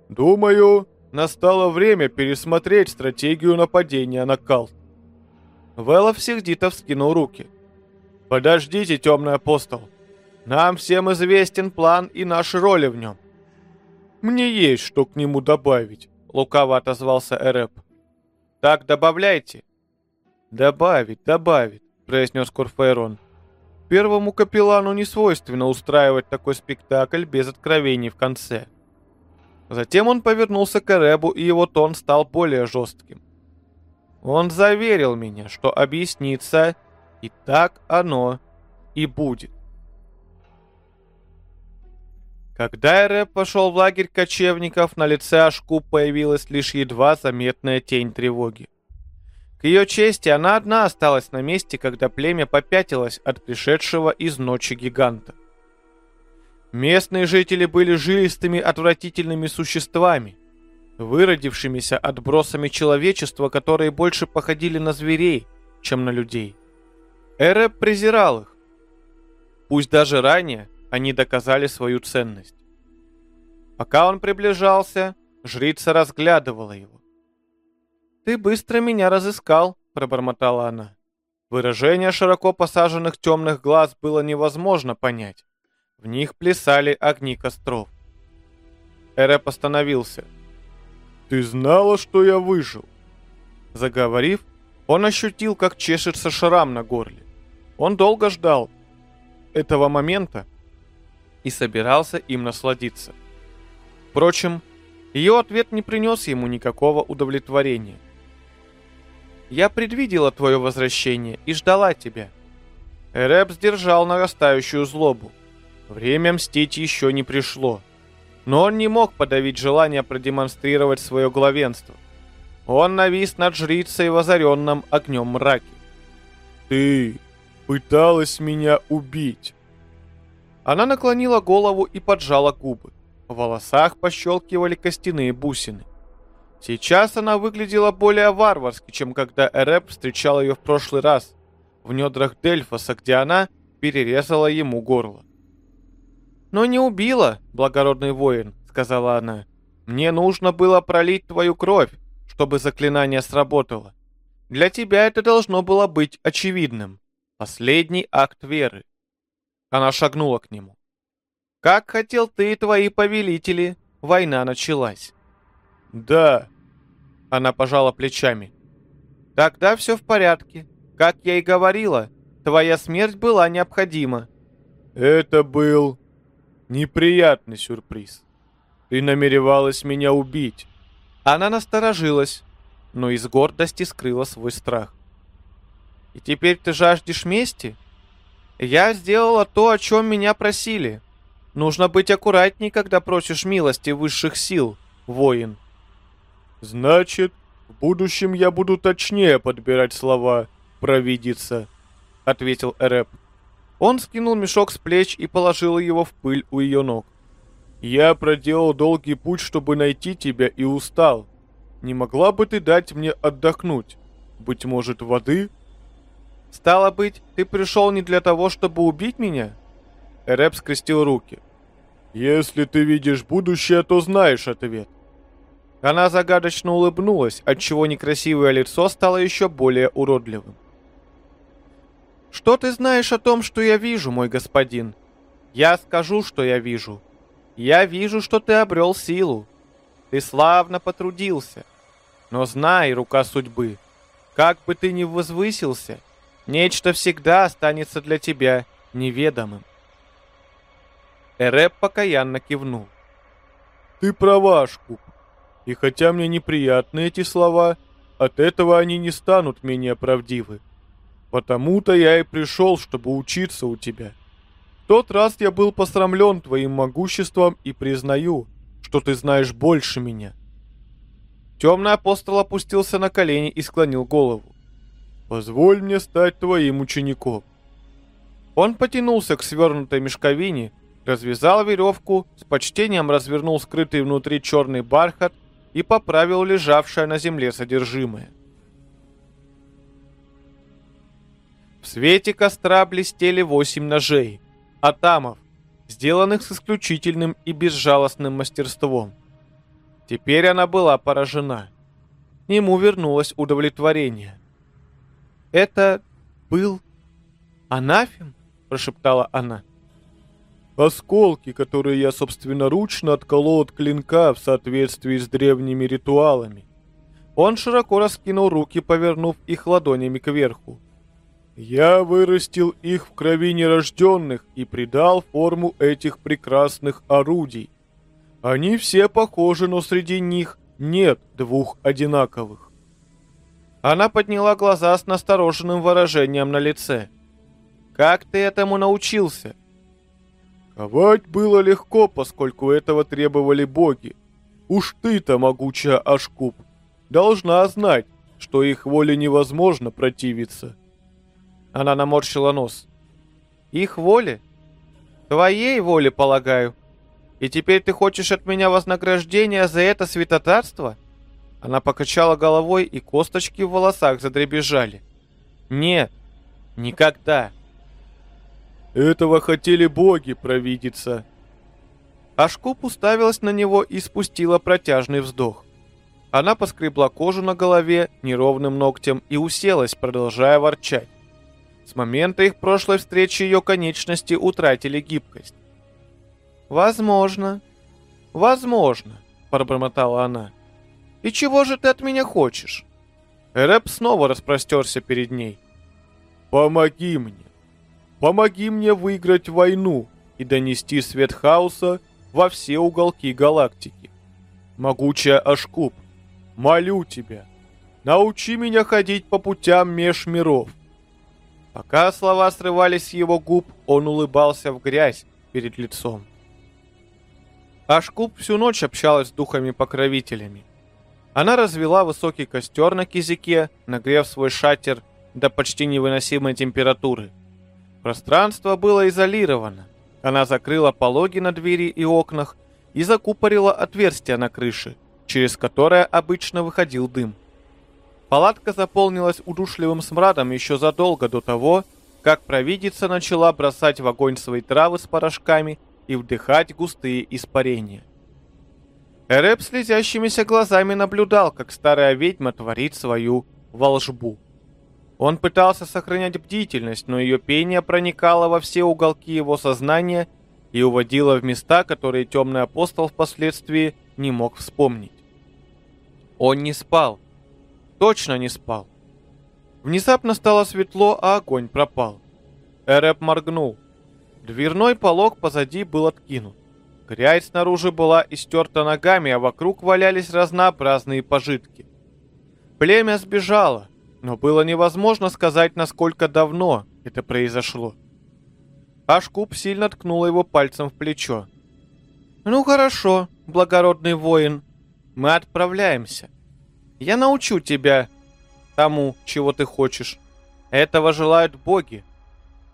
Думаю, настало время пересмотреть стратегию нападения на Калт. Велов сердито вскинул руки. «Подождите, темный апостол. Нам всем известен план и наши роли в нем. Мне есть что к нему добавить», — лукаво отозвался Эреп. «Так добавляйте». «Добавить, добавить», — произнес Корфейрон. Первому капеллану не свойственно устраивать такой спектакль без откровений в конце. Затем он повернулся к Эребу, и его тон стал более жестким. Он заверил меня, что объяснится, и так оно и будет. Когда Эреп пошел в лагерь кочевников, на лице Ашку появилась лишь едва заметная тень тревоги. К ее чести, она одна осталась на месте, когда племя попятилось от пришедшего из ночи гиганта. Местные жители были жилистыми отвратительными существами, выродившимися отбросами человечества, которые больше походили на зверей, чем на людей. Эреб презирал их. Пусть даже ранее они доказали свою ценность. Пока он приближался, жрица разглядывала его. «Ты быстро меня разыскал», — пробормотала она. Выражение широко посаженных темных глаз было невозможно понять. В них плясали огни костров. Эреп остановился. «Ты знала, что я выжил?» Заговорив, он ощутил, как чешется шрам на горле. Он долго ждал этого момента и собирался им насладиться. Впрочем, ее ответ не принес ему никакого удовлетворения. «Я предвидела твое возвращение и ждала тебя». Эреб сдержал нарастающую злобу. Время мстить еще не пришло. Но он не мог подавить желание продемонстрировать свое главенство. Он навис над жрицей в озаренном огнем мраке. «Ты пыталась меня убить!» Она наклонила голову и поджала губы. В волосах пощелкивали костяные бусины. Сейчас она выглядела более варварски, чем когда Эреб встречал ее в прошлый раз, в недрах Дельфоса, где она перерезала ему горло. «Но не убила, благородный воин», — сказала она. «Мне нужно было пролить твою кровь, чтобы заклинание сработало. Для тебя это должно было быть очевидным. Последний акт веры». Она шагнула к нему. «Как хотел ты и твои повелители, война началась». «Да». Она пожала плечами. «Тогда все в порядке. Как я и говорила, твоя смерть была необходима». «Это был неприятный сюрприз. Ты намеревалась меня убить». Она насторожилась, но из гордости скрыла свой страх. «И теперь ты жаждешь мести?» «Я сделала то, о чем меня просили. Нужно быть аккуратней, когда просишь милости высших сил, воин». «Значит, в будущем я буду точнее подбирать слова, провидица», — ответил Эреп. Он скинул мешок с плеч и положил его в пыль у ее ног. «Я проделал долгий путь, чтобы найти тебя, и устал. Не могла бы ты дать мне отдохнуть? Быть может, воды?» «Стало быть, ты пришел не для того, чтобы убить меня?» Эреб скрестил руки. «Если ты видишь будущее, то знаешь ответ». Она загадочно улыбнулась, отчего некрасивое лицо стало еще более уродливым. «Что ты знаешь о том, что я вижу, мой господин? Я скажу, что я вижу. Я вижу, что ты обрел силу. Ты славно потрудился. Но знай, рука судьбы, как бы ты ни возвысился, нечто всегда останется для тебя неведомым». Эреб покаянно кивнул. «Ты права, Шкуп. И хотя мне неприятны эти слова, от этого они не станут менее правдивы. Потому-то я и пришел, чтобы учиться у тебя. В тот раз я был посрамлен твоим могуществом и признаю, что ты знаешь больше меня. Темный апостол опустился на колени и склонил голову. «Позволь мне стать твоим учеником». Он потянулся к свернутой мешковине, развязал веревку, с почтением развернул скрытый внутри черный бархат и поправил лежавшее на земле содержимое. В свете костра блестели восемь ножей, атамов, сделанных с исключительным и безжалостным мастерством. Теперь она была поражена. Ему вернулось удовлетворение. «Это был анафем?» – прошептала она. «Осколки, которые я собственноручно отколол от клинка в соответствии с древними ритуалами». Он широко раскинул руки, повернув их ладонями кверху. Я вырастил их в крови нерожденных и придал форму этих прекрасных орудий. Они все похожи, но среди них нет двух одинаковых. Она подняла глаза с настороженным выражением на лице. Как ты этому научился? Ковать было легко, поскольку этого требовали боги. Уж ты-то, могучая Ашкуб, должна знать, что их воле невозможно противиться. Она наморщила нос. Их воле? Твоей воле, полагаю. И теперь ты хочешь от меня вознаграждения за это святотатство? Она покачала головой, и косточки в волосах задребезжали. Нет, никогда. Этого хотели боги, провидица. Ашкуп уставилась на него и спустила протяжный вздох. Она поскребла кожу на голове неровным ногтем и уселась, продолжая ворчать. С момента их прошлой встречи ее конечности утратили гибкость. «Возможно. Возможно», — пробормотала она. «И чего же ты от меня хочешь?» Рэп снова распростерся перед ней. «Помоги мне. Помоги мне выиграть войну и донести свет хаоса во все уголки галактики. Могучая Ашкуб, молю тебя, научи меня ходить по путям меж миров. Пока слова срывались с его губ, он улыбался в грязь перед лицом. Ашкуб всю ночь общалась с духами-покровителями. Она развела высокий костер на кизике, нагрев свой шатер до почти невыносимой температуры. Пространство было изолировано. Она закрыла пологи на двери и окнах и закупорила отверстие на крыше, через которое обычно выходил дым. Палатка заполнилась удушливым смрадом еще задолго до того, как провидица начала бросать в огонь свои травы с порошками и вдыхать густые испарения. Эреб слезящимися глазами наблюдал, как старая ведьма творит свою волжбу. Он пытался сохранять бдительность, но ее пение проникало во все уголки его сознания и уводило в места, которые темный апостол впоследствии не мог вспомнить. Он не спал, Точно не спал. Внезапно стало светло, а огонь пропал. Эреп моргнул. Дверной полог позади был откинут. Грязь снаружи была истерта ногами, а вокруг валялись разнообразные пожитки. Племя сбежало, но было невозможно сказать, насколько давно это произошло. Ашкуб сильно ткнула его пальцем в плечо. «Ну хорошо, благородный воин, мы отправляемся». Я научу тебя тому, чего ты хочешь. Этого желают боги.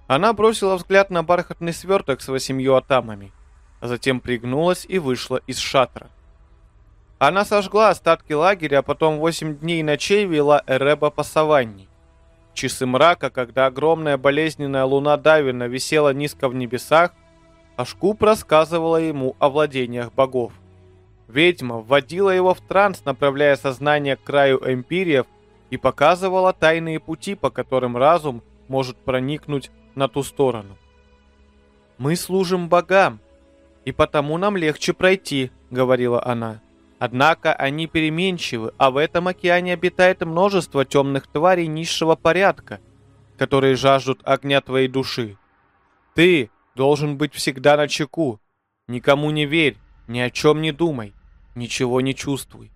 Она бросила взгляд на бархатный сверток с восемью атамами, а затем пригнулась и вышла из шатра. Она сожгла остатки лагеря, а потом восемь дней и ночей вела Эреба по саванне. Часы мрака, когда огромная болезненная луна Давина висела низко в небесах, Ашкуп рассказывала ему о владениях богов. Ведьма вводила его в транс, направляя сознание к краю эмпириев и показывала тайные пути, по которым разум может проникнуть на ту сторону. «Мы служим богам, и потому нам легче пройти», — говорила она. «Однако они переменчивы, а в этом океане обитает множество темных тварей низшего порядка, которые жаждут огня твоей души. Ты должен быть всегда на чеку. Никому не верь, ни о чем не думай ничего не чувствуй.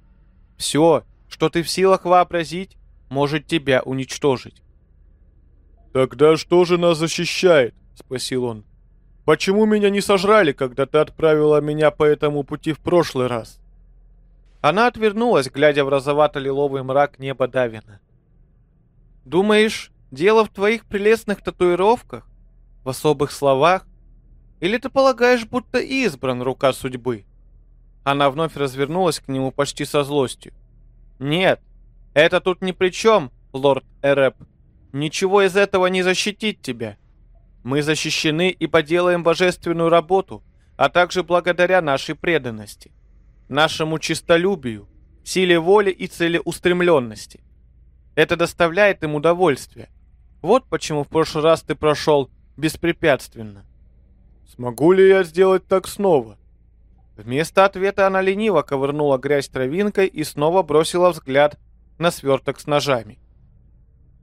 Все, что ты в силах вообразить, может тебя уничтожить. «Тогда что же нас защищает?» — спросил он. «Почему меня не сожрали, когда ты отправила меня по этому пути в прошлый раз?» Она отвернулась, глядя в розовато-лиловый мрак неба Давина. «Думаешь, дело в твоих прелестных татуировках? В особых словах? Или ты полагаешь, будто избран рука судьбы?» Она вновь развернулась к нему почти со злостью. «Нет, это тут ни при чем, лорд Эреп. Ничего из этого не защитит тебя. Мы защищены и поделаем божественную работу, а также благодаря нашей преданности, нашему чистолюбию, силе воли и целеустремленности. Это доставляет им удовольствие. Вот почему в прошлый раз ты прошел беспрепятственно. Смогу ли я сделать так снова? Вместо ответа она лениво ковырнула грязь травинкой и снова бросила взгляд на сверток с ножами.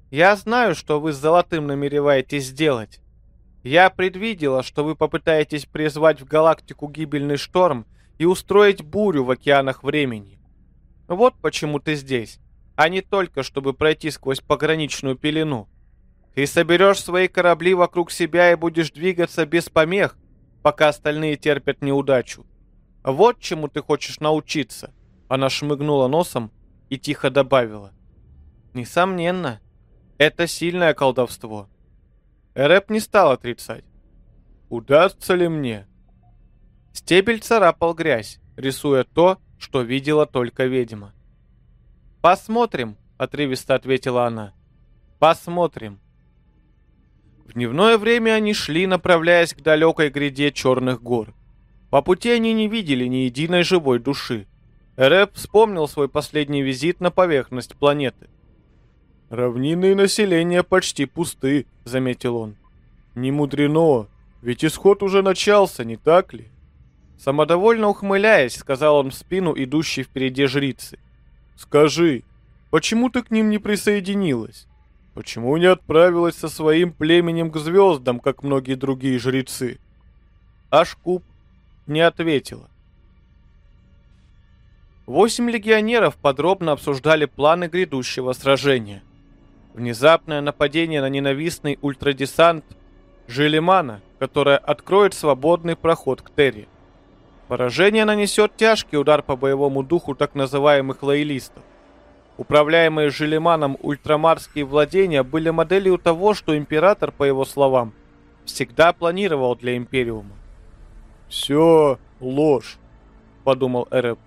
«Я знаю, что вы с Золотым намереваетесь сделать. Я предвидела, что вы попытаетесь призвать в галактику гибельный шторм и устроить бурю в океанах времени. Вот почему ты здесь, а не только, чтобы пройти сквозь пограничную пелену. Ты соберешь свои корабли вокруг себя и будешь двигаться без помех, пока остальные терпят неудачу. Вот чему ты хочешь научиться. Она шмыгнула носом и тихо добавила. Несомненно, это сильное колдовство. Эрэп не стал отрицать. Удастся ли мне? Стебель царапал грязь, рисуя то, что видела только ведьма. «Посмотрим», — отрывисто ответила она. «Посмотрим». В дневное время они шли, направляясь к далекой гряде черных гор. По пути они не видели ни единой живой души. Рэп вспомнил свой последний визит на поверхность планеты. «Равнины и население почти пусты», — заметил он. «Не мудрено, ведь исход уже начался, не так ли?» Самодовольно ухмыляясь, сказал он в спину идущей впереди жрицы. «Скажи, почему ты к ним не присоединилась? Почему не отправилась со своим племенем к звездам, как многие другие жрецы?» Ашкуб не ответила. Восемь легионеров подробно обсуждали планы грядущего сражения. Внезапное нападение на ненавистный ультрадесант Желемана, которое откроет свободный проход к Терри. Поражение нанесет тяжкий удар по боевому духу так называемых лоялистов. Управляемые Желеманом ультрамарские владения были моделью того, что император, по его словам, всегда планировал для Империума. «Все ложь», — подумал Эреб.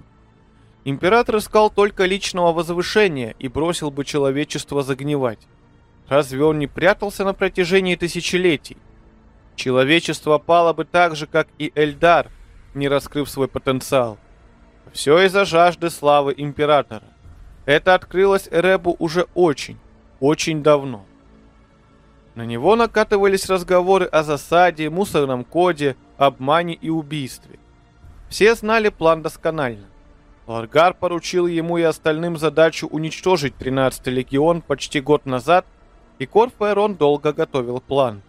Император искал только личного возвышения и бросил бы человечество загнивать. Разве он не прятался на протяжении тысячелетий? Человечество пало бы так же, как и Эльдар — не раскрыв свой потенциал. Все из-за жажды славы императора. Это открылось Эребу уже очень, очень давно. На него накатывались разговоры о засаде, мусорном коде, обмане и убийстве. Все знали план досконально. Ларгар поручил ему и остальным задачу уничтожить 13-й легион почти год назад, и Корфаэрон долго готовил план.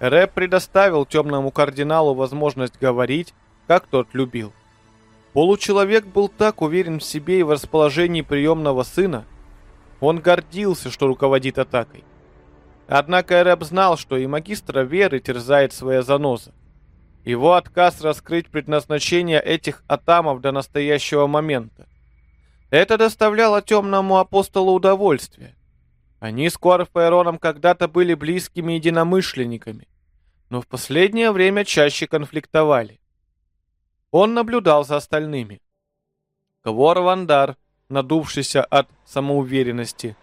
Эреб предоставил темному кардиналу возможность говорить, как тот любил. Получеловек был так уверен в себе и в расположении приемного сына. Он гордился, что руководит атакой. Однако Эрэб знал, что и магистра веры терзает своя заноза. Его отказ раскрыть предназначение этих атамов до настоящего момента. Это доставляло темному апостолу удовольствие. Они с Корфаэроном когда-то были близкими единомышленниками, но в последнее время чаще конфликтовали. Он наблюдал за остальными. Квор Вандар, надувшийся от самоуверенности.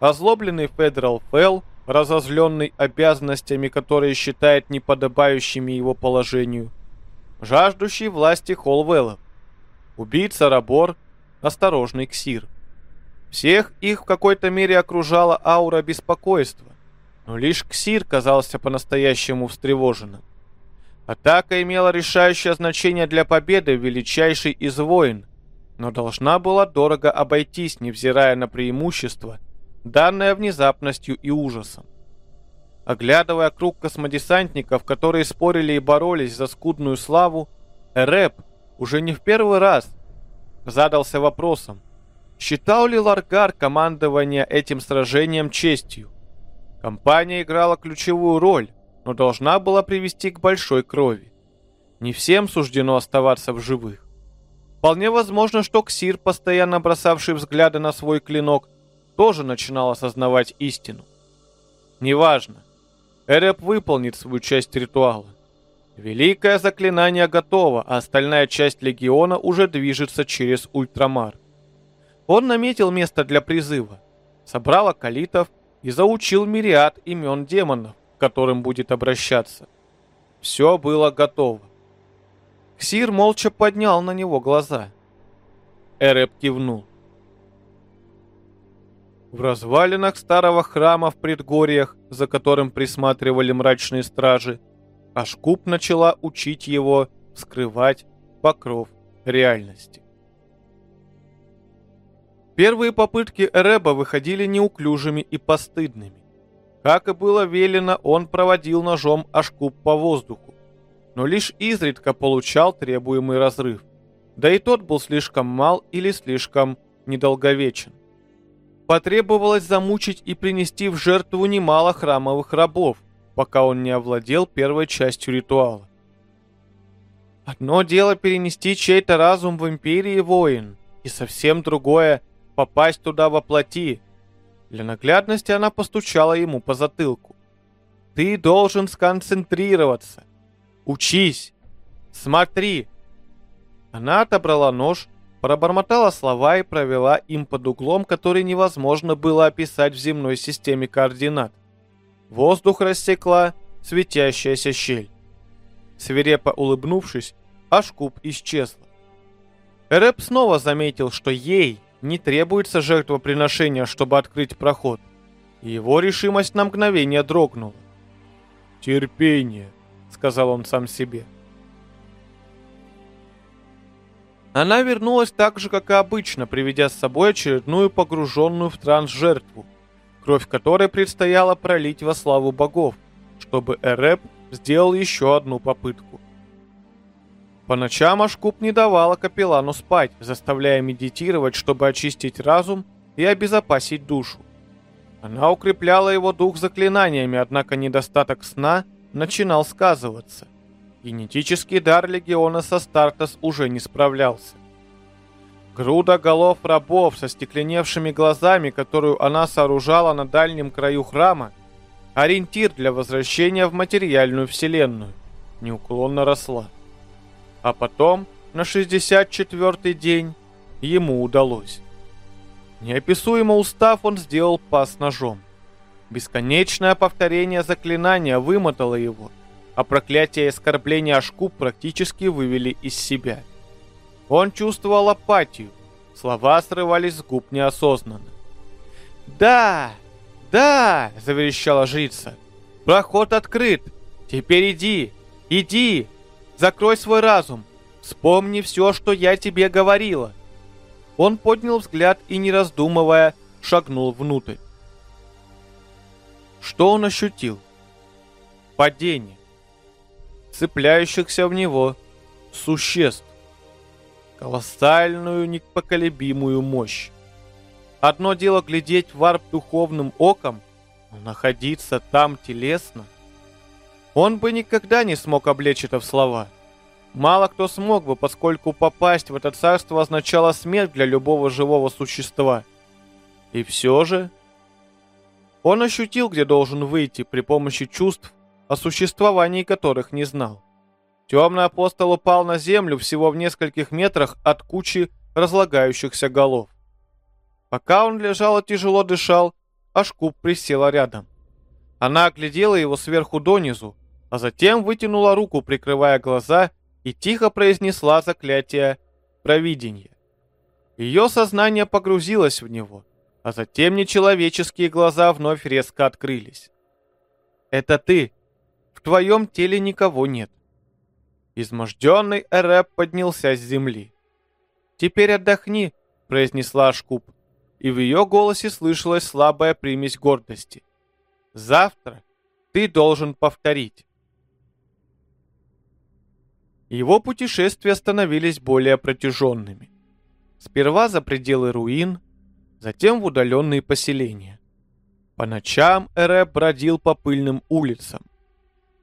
Озлобленный Федерал Фелл, разозленный обязанностями, которые считает неподобающими его положению. Жаждущий власти Холвеллов. Убийца Рабор, осторожный Ксир. Всех их в какой-то мере окружала аура беспокойства, но лишь Ксир казался по-настоящему встревоженным. Атака имела решающее значение для победы величайшей из войн, но должна была дорого обойтись, невзирая на преимущество, данное внезапностью и ужасом. Оглядывая круг космодесантников, которые спорили и боролись за скудную славу, Эреп уже не в первый раз задался вопросом, считал ли Ларгар командование этим сражением честью. Компания играла ключевую роль, но должна была привести к большой крови. Не всем суждено оставаться в живых. Вполне возможно, что Ксир, постоянно бросавший взгляды на свой клинок, тоже начинал осознавать истину. Неважно. Эреп выполнит свою часть ритуала. Великое заклинание готово, а остальная часть легиона уже движется через ультрамар. Он наметил место для призыва, собрал акалитов и заучил мириад имен демонов, которым будет обращаться. Все было готово. Ксир молча поднял на него глаза. Эреб кивнул. В развалинах старого храма в предгорьях, за которым присматривали мрачные стражи, Ашкуб начала учить его скрывать покров реальности. Первые попытки Эреба выходили неуклюжими и постыдными. Как и было велено, он проводил ножом ашкуб по воздуху, но лишь изредка получал требуемый разрыв. Да и тот был слишком мал или слишком недолговечен. Потребовалось замучить и принести в жертву немало храмовых рабов, пока он не овладел первой частью ритуала. Одно дело перенести чей-то разум в Империи воин, и совсем другое — попасть туда во плоти. Для наглядности она постучала ему по затылку. «Ты должен сконцентрироваться. Учись. Смотри». Она отобрала нож, пробормотала слова и провела им под углом, который невозможно было описать в земной системе координат. Воздух рассекла светящаяся щель. Свирепо улыбнувшись, Ашкуб исчезла. Эреп снова заметил, что ей не требуется жертвоприношение, чтобы открыть проход. Его решимость на мгновение дрогнула. «Терпение», — сказал он сам себе. Она вернулась так же, как и обычно, приведя с собой очередную погруженную в транс жертву, кровь которой предстояло пролить во славу богов, чтобы Эреб сделал еще одну попытку. По ночам Ашкуб не давала капеллану спать, заставляя медитировать, чтобы очистить разум и обезопасить душу. Она укрепляла его дух заклинаниями, однако недостаток сна начинал сказываться. Генетический дар легиона со Стартас уже не справлялся. Груда голов рабов со стекленевшими глазами, которую она сооружала на дальнем краю храма, ориентир для возвращения в материальную вселенную, неуклонно росла. А потом, на 64-й день, ему удалось. Неописуемо устав, он сделал пас ножом. Бесконечное повторение заклинания вымотало его, а проклятие и оскорбления Ашкуб практически вывели из себя. Он чувствовал апатию, слова срывались с губ неосознанно. «Да! Да!» — заверещала жрица. «Проход открыт! Теперь иди! Иди! Закрой свой разум. Вспомни все, что я тебе говорила. Он поднял взгляд и, не раздумывая, шагнул внутрь. Что он ощутил? Падение. Цепляющихся в него существ. Колоссальную, непоколебимую мощь. Одно дело глядеть варп духовным оком, но находиться там телесно. Он бы никогда не смог облечь это в слова. Мало кто смог бы, поскольку попасть в это царство означало смерть для любого живого существа. И все же... Он ощутил, где должен выйти при помощи чувств, о существовании которых не знал. Темный апостол упал на землю всего в нескольких метрах от кучи разлагающихся голов. Пока он лежал и тяжело дышал, Ашкуб присела рядом. Она оглядела его сверху донизу, а затем вытянула руку, прикрывая глаза, и тихо произнесла заклятие провидения. Ее сознание погрузилось в него, а затем нечеловеческие глаза вновь резко открылись. «Это ты. Твоем теле никого нет». Изможденный Эреп поднялся с земли. «Теперь отдохни», — произнесла Ашкуб, и в ее голосе слышалась слабая примесь гордости. «Завтра ты должен повторить». Его путешествия становились более протяженными. Сперва за пределы руин, затем в удаленные поселения. По ночам Эре бродил по пыльным улицам.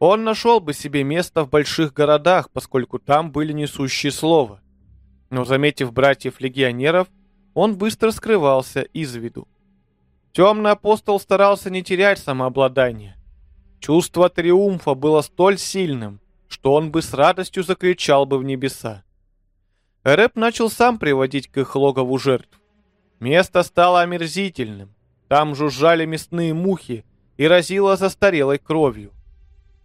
Он нашел бы себе место в больших городах, поскольку там были несущие слова. Но, заметив братьев-легионеров, он быстро скрывался из виду. Темный апостол старался не терять самообладание. Чувство триумфа было столь сильным, что он бы с радостью закричал бы в небеса. Рэп начал сам приводить к их логову жертв. Место стало омерзительным. Там жужжали мясные мухи и разило застарелой кровью.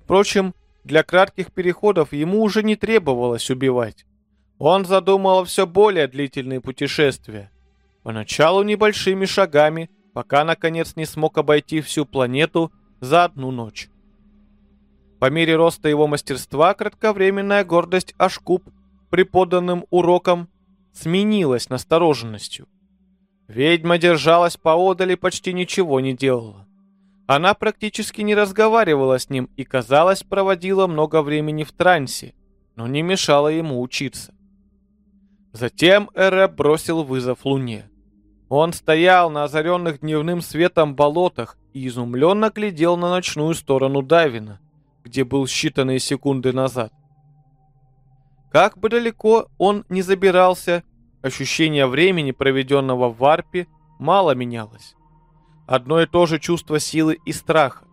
Впрочем, для кратких переходов ему уже не требовалось убивать. Он задумал все более длительные путешествия. Поначалу небольшими шагами, пока наконец не смог обойти всю планету за одну ночь. По мере роста его мастерства кратковременная гордость Ашкуб преподанным уроком сменилась настороженностью. Ведьма держалась поодаль и почти ничего не делала. Она практически не разговаривала с ним и, казалось, проводила много времени в трансе, но не мешала ему учиться. Затем Эре бросил вызов Луне. Он стоял на озаренных дневным светом болотах и изумленно глядел на ночную сторону Давина, где был считанные секунды назад. Как бы далеко он не забирался, ощущение времени, проведенного в варпе, мало менялось. Одно и то же чувство силы и страха,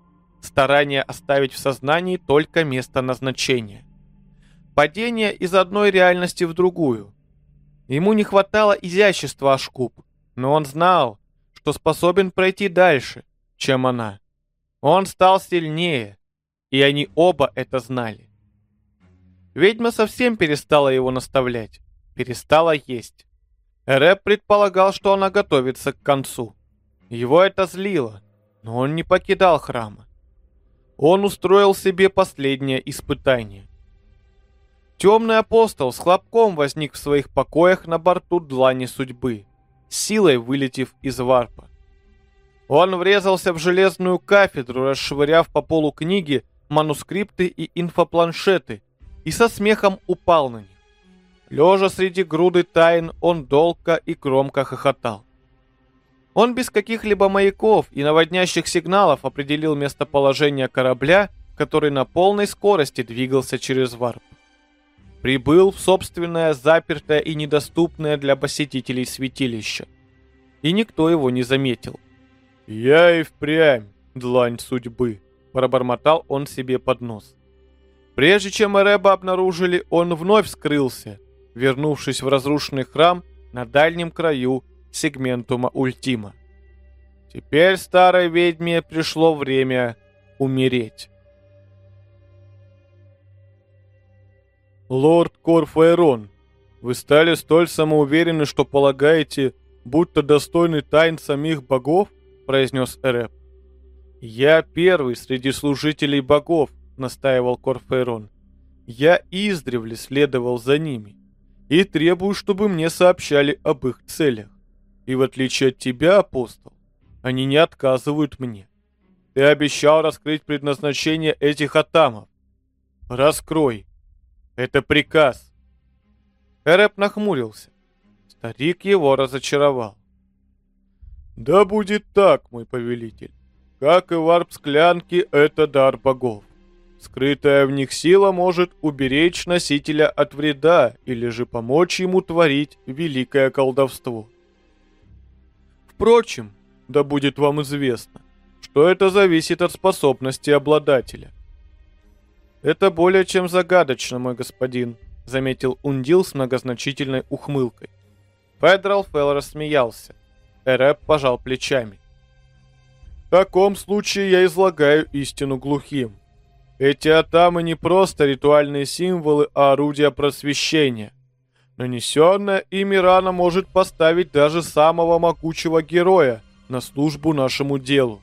старание оставить в сознании только место назначения. Падение из одной реальности в другую. Ему не хватало изящества Ашкуб, но он знал, что способен пройти дальше, чем она. Он стал сильнее, и они оба это знали. Ведьма совсем перестала его наставлять, перестала есть. Рэп предполагал, что она готовится к концу. Его это злило, но он не покидал храма. Он устроил себе последнее испытание. Темный апостол с хлопком возник в своих покоях на борту Длани Судьбы, силой вылетев из варпа. Он врезался в железную кафедру, расшвыряв по полу книги, манускрипты и инфопланшеты, и со смехом упал на них. Лежа среди груды тайн, он долго и громко хохотал. Он без каких-либо маяков и наводнящих сигналов определил местоположение корабля, который на полной скорости двигался через варп. Прибыл в собственное запертое и недоступное для посетителей святилище. И никто его не заметил. «Я и впрямь, длань судьбы», — пробормотал он себе под нос. Прежде чем Эреба обнаружили, он вновь скрылся, вернувшись в разрушенный храм на дальнем краю сегментума Ультима. Теперь старой ведьме пришло время умереть. «Лорд Корфаэрон, вы стали столь самоуверены, что полагаете, будто достойны тайн самих богов?» — произнес Эреп. «Я первый среди служителей богов», — настаивал Корфаэрон. «Я издревле следовал за ними и требую, чтобы мне сообщали об их целях. И в отличие от тебя, апостол, они не отказывают мне. Ты обещал раскрыть предназначение этих атамов. Раскрой. Это приказ. Эреп нахмурился. Старик его разочаровал. Да будет так, мой повелитель. Как и варп склянки, это дар богов. Скрытая в них сила может уберечь носителя от вреда или же помочь ему творить великое колдовство. Впрочем, да будет вам известно, что это зависит от способности обладателя. Это более чем загадочно, мой господин, заметил Ундил с многозначительной ухмылкой. Федрал Фелл рассмеялся. Эреп пожал плечами. В таком случае я излагаю истину глухим. Эти атамы не просто ритуальные символы, а орудия просвещения. Нанесенная ими рана может поставить даже самого могучего героя на службу нашему делу,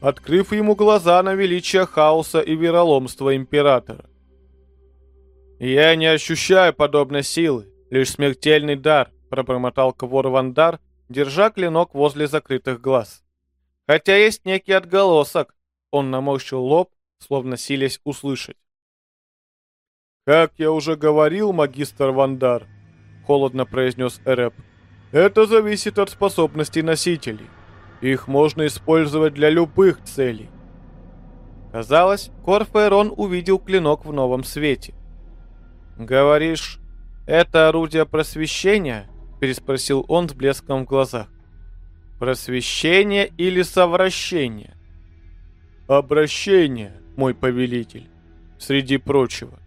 открыв ему глаза на величие хаоса и вероломства императора. «Я не ощущаю подобной силы, лишь смертельный дар», пробормотал Квор Вандар, держа клинок возле закрытых глаз. «Хотя есть некий отголосок», он наморщил лоб, словно силясь услышать. «Как я уже говорил, магистр Вандар», — холодно произнес Эреп, — «это зависит от способностей носителей. Их можно использовать для любых целей». Казалось, Корфаэрон увидел клинок в новом свете. «Говоришь, это орудие просвещения?» — переспросил он с блеском в глазах. «Просвещение или совращение?» «Обращение», мой повелитель, среди прочего.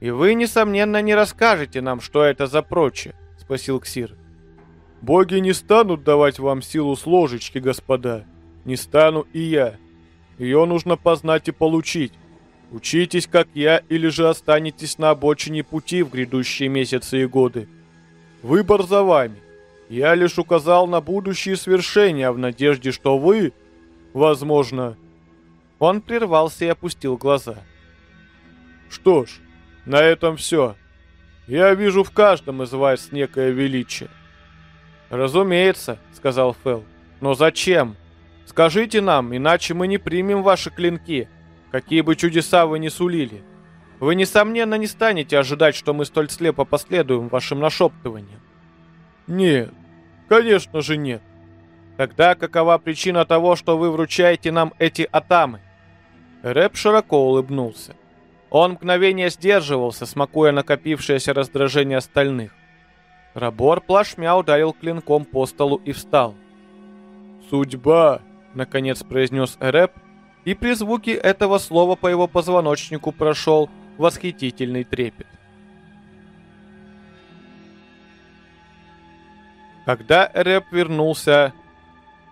«И вы, несомненно, не расскажете нам, что это за прочее?» — спросил Ксир. «Боги не станут давать вам силу с ложечки, господа. Не стану и я. Ее нужно познать и получить. Учитесь, как я, или же останетесь на обочине пути в грядущие месяцы и годы. Выбор за вами. Я лишь указал на будущие свершения в надежде, что вы, возможно, он прервался и опустил глаза. «Что ж, на этом все. Я вижу в каждом из вас некое величие». «Разумеется», — сказал Фэл. «Но зачем? Скажите нам, иначе мы не примем ваши клинки, какие бы чудеса вы ни сулили. Вы, несомненно, не станете ожидать, что мы столь слепо последуем вашим нашептываниям». «Нет, Конечно же нет. Тогда какова причина того, что вы вручаете нам эти атамы? Рэп широко улыбнулся. Он мгновение сдерживался, смакуя накопившееся раздражение остальных. Рабор плашмя ударил клинком по столу и встал. «Судьба!» — наконец произнес Рэп, и при звуке этого слова по его позвоночнику прошел восхитительный трепет. Когда Рэп вернулся,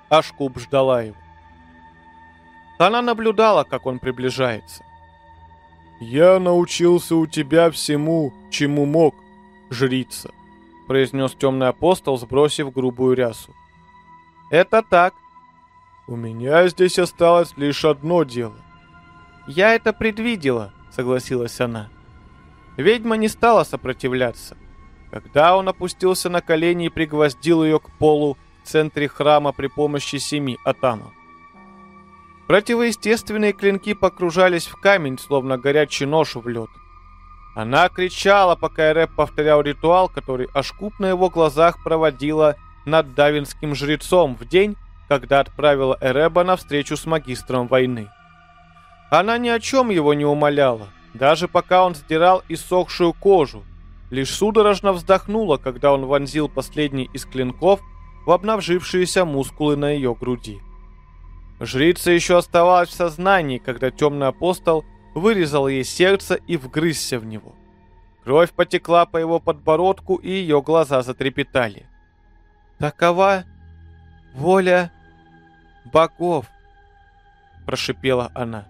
Ашкуб ждала его. Она наблюдала, как он приближается. «Я научился у тебя всему, чему мог, жрица», произнес темный апостол, сбросив грубую рясу. «Это так. У меня здесь осталось лишь одно дело». «Я это предвидела», — согласилась она. Ведьма не стала сопротивляться. Когда он опустился на колени и пригвоздил ее к полу в центре храма при помощи семи атамов. Противоестественные клинки покружались в камень, словно горячий нож в лед. Она кричала, пока Эрэп повторял ритуал, который Ашкуп на его глазах проводила над давинским жрецом в день, когда отправила Эреба на встречу с магистром войны. Она ни о чем его не умоляла, даже пока он сдирал иссохшую кожу, лишь судорожно вздохнула, когда он вонзил последний из клинков в обнажившиеся мускулы на ее груди. Жрица еще оставалась в сознании, когда темный апостол вырезал ей сердце и вгрызся в него. Кровь потекла по его подбородку, и ее глаза затрепетали. «Такова воля богов», — прошипела она.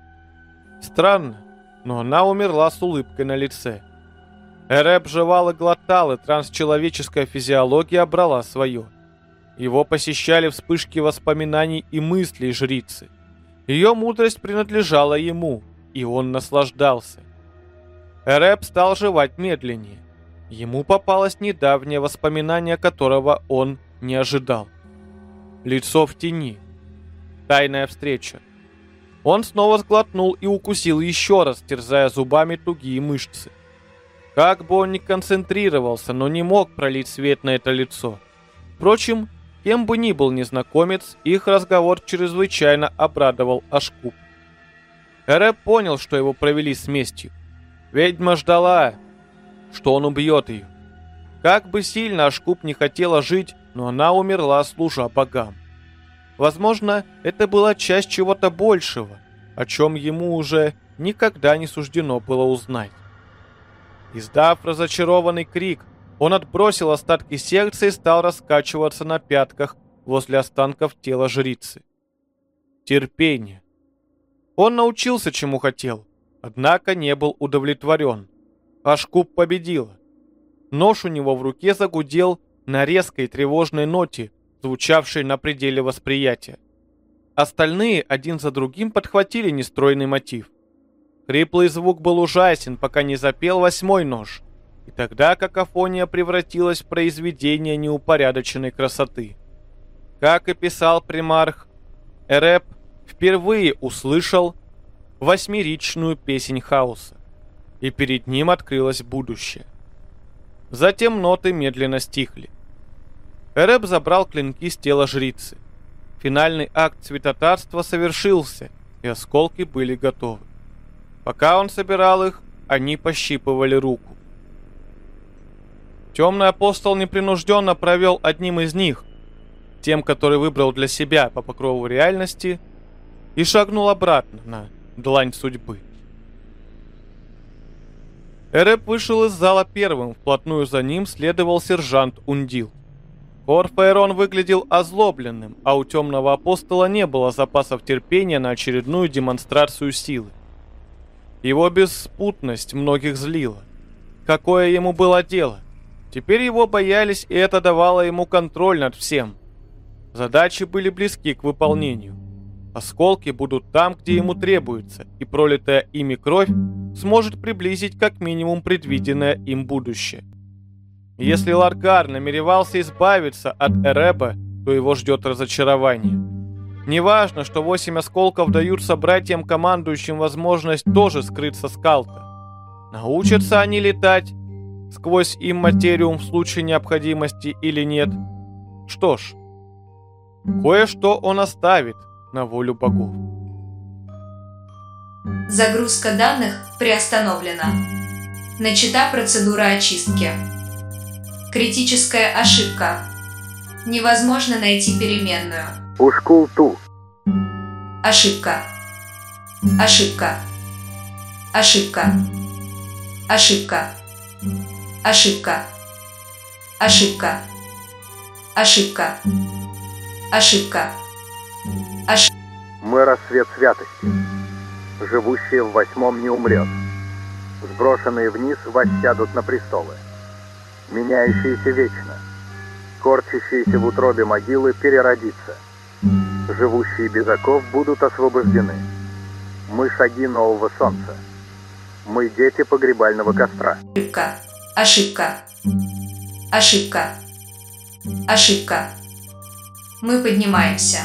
Странно, но она умерла с улыбкой на лице. Эреб жевал и глотал, и трансчеловеческая физиология брала свое. Его посещали вспышки воспоминаний и мыслей жрицы. Ее мудрость принадлежала ему, и он наслаждался. Эреб стал жевать медленнее. Ему попалось недавнее воспоминание, которого он не ожидал. Лицо в тени. Тайная встреча. Он снова сглотнул и укусил еще раз, терзая зубами тугие мышцы. Как бы он ни концентрировался, но не мог пролить свет на это лицо. Впрочем, Кем бы ни был незнакомец, их разговор чрезвычайно обрадовал Ашкуб. Эре понял, что его провели с местью. Ведьма ждала, что он убьет ее. Как бы сильно Ашкуб не хотела жить, но она умерла, служа богам. Возможно, это была часть чего-то большего, о чем ему уже никогда не суждено было узнать. Издав разочарованный крик, он отбросил остатки сердца и стал раскачиваться на пятках возле останков тела жрицы. Терпение. Он научился, чему хотел, однако не был удовлетворен. Ашкуб победила. Нож у него в руке загудел на резкой тревожной ноте, звучавшей на пределе восприятия. Остальные один за другим подхватили нестройный мотив. Хриплый звук был ужасен, пока не запел восьмой нож — и тогда какофония превратилась в произведение неупорядоченной красоты. Как и писал примарх, Эреп впервые услышал восьмеричную песнь хаоса, и перед ним открылось будущее. Затем ноты медленно стихли. Эреб забрал клинки с тела жрицы. Финальный акт цветотарства совершился, и осколки были готовы. Пока он собирал их, они пощипывали руку. Темный апостол непринужденно провел одним из них, тем, который выбрал для себя по покрову реальности, и шагнул обратно на длань судьбы. Эреп вышел из зала первым, вплотную за ним следовал сержант Ундил. Орфаэрон выглядел озлобленным, а у темного апостола не было запасов терпения на очередную демонстрацию силы. Его беспутность многих злила. Какое ему было дело? Теперь его боялись, и это давало ему контроль над всем. Задачи были близки к выполнению. Осколки будут там, где ему требуется, и пролитая ими кровь сможет приблизить как минимум предвиденное им будущее. Если Ларгар намеревался избавиться от Эреба, то его ждет разочарование. Неважно, что восемь осколков дают собратьям командующим возможность тоже скрыться с Калта. Научатся они летать, сквозь им материум в случае необходимости или нет. Что ж, кое-что он оставит на волю богов. Загрузка данных приостановлена. Начата процедура очистки. Критическая ошибка. Невозможно найти переменную. Ушкулту. Ошибка. Ошибка. Ошибка. Ошибка. Ошибка. Ошибка. Ошибка. Ошибка. Ошибка. Мы рассвет святости. Живущий в восьмом не умрет. Сброшенные вниз воссядут на престолы. Меняющиеся вечно. Корчащиеся в утробе могилы переродится. Живущие без оков будут освобождены. Мы шаги нового солнца. Мы дети погребального костра. Ошибка. Ошибка. Ошибка. Мы поднимаемся.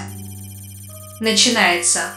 Начинается.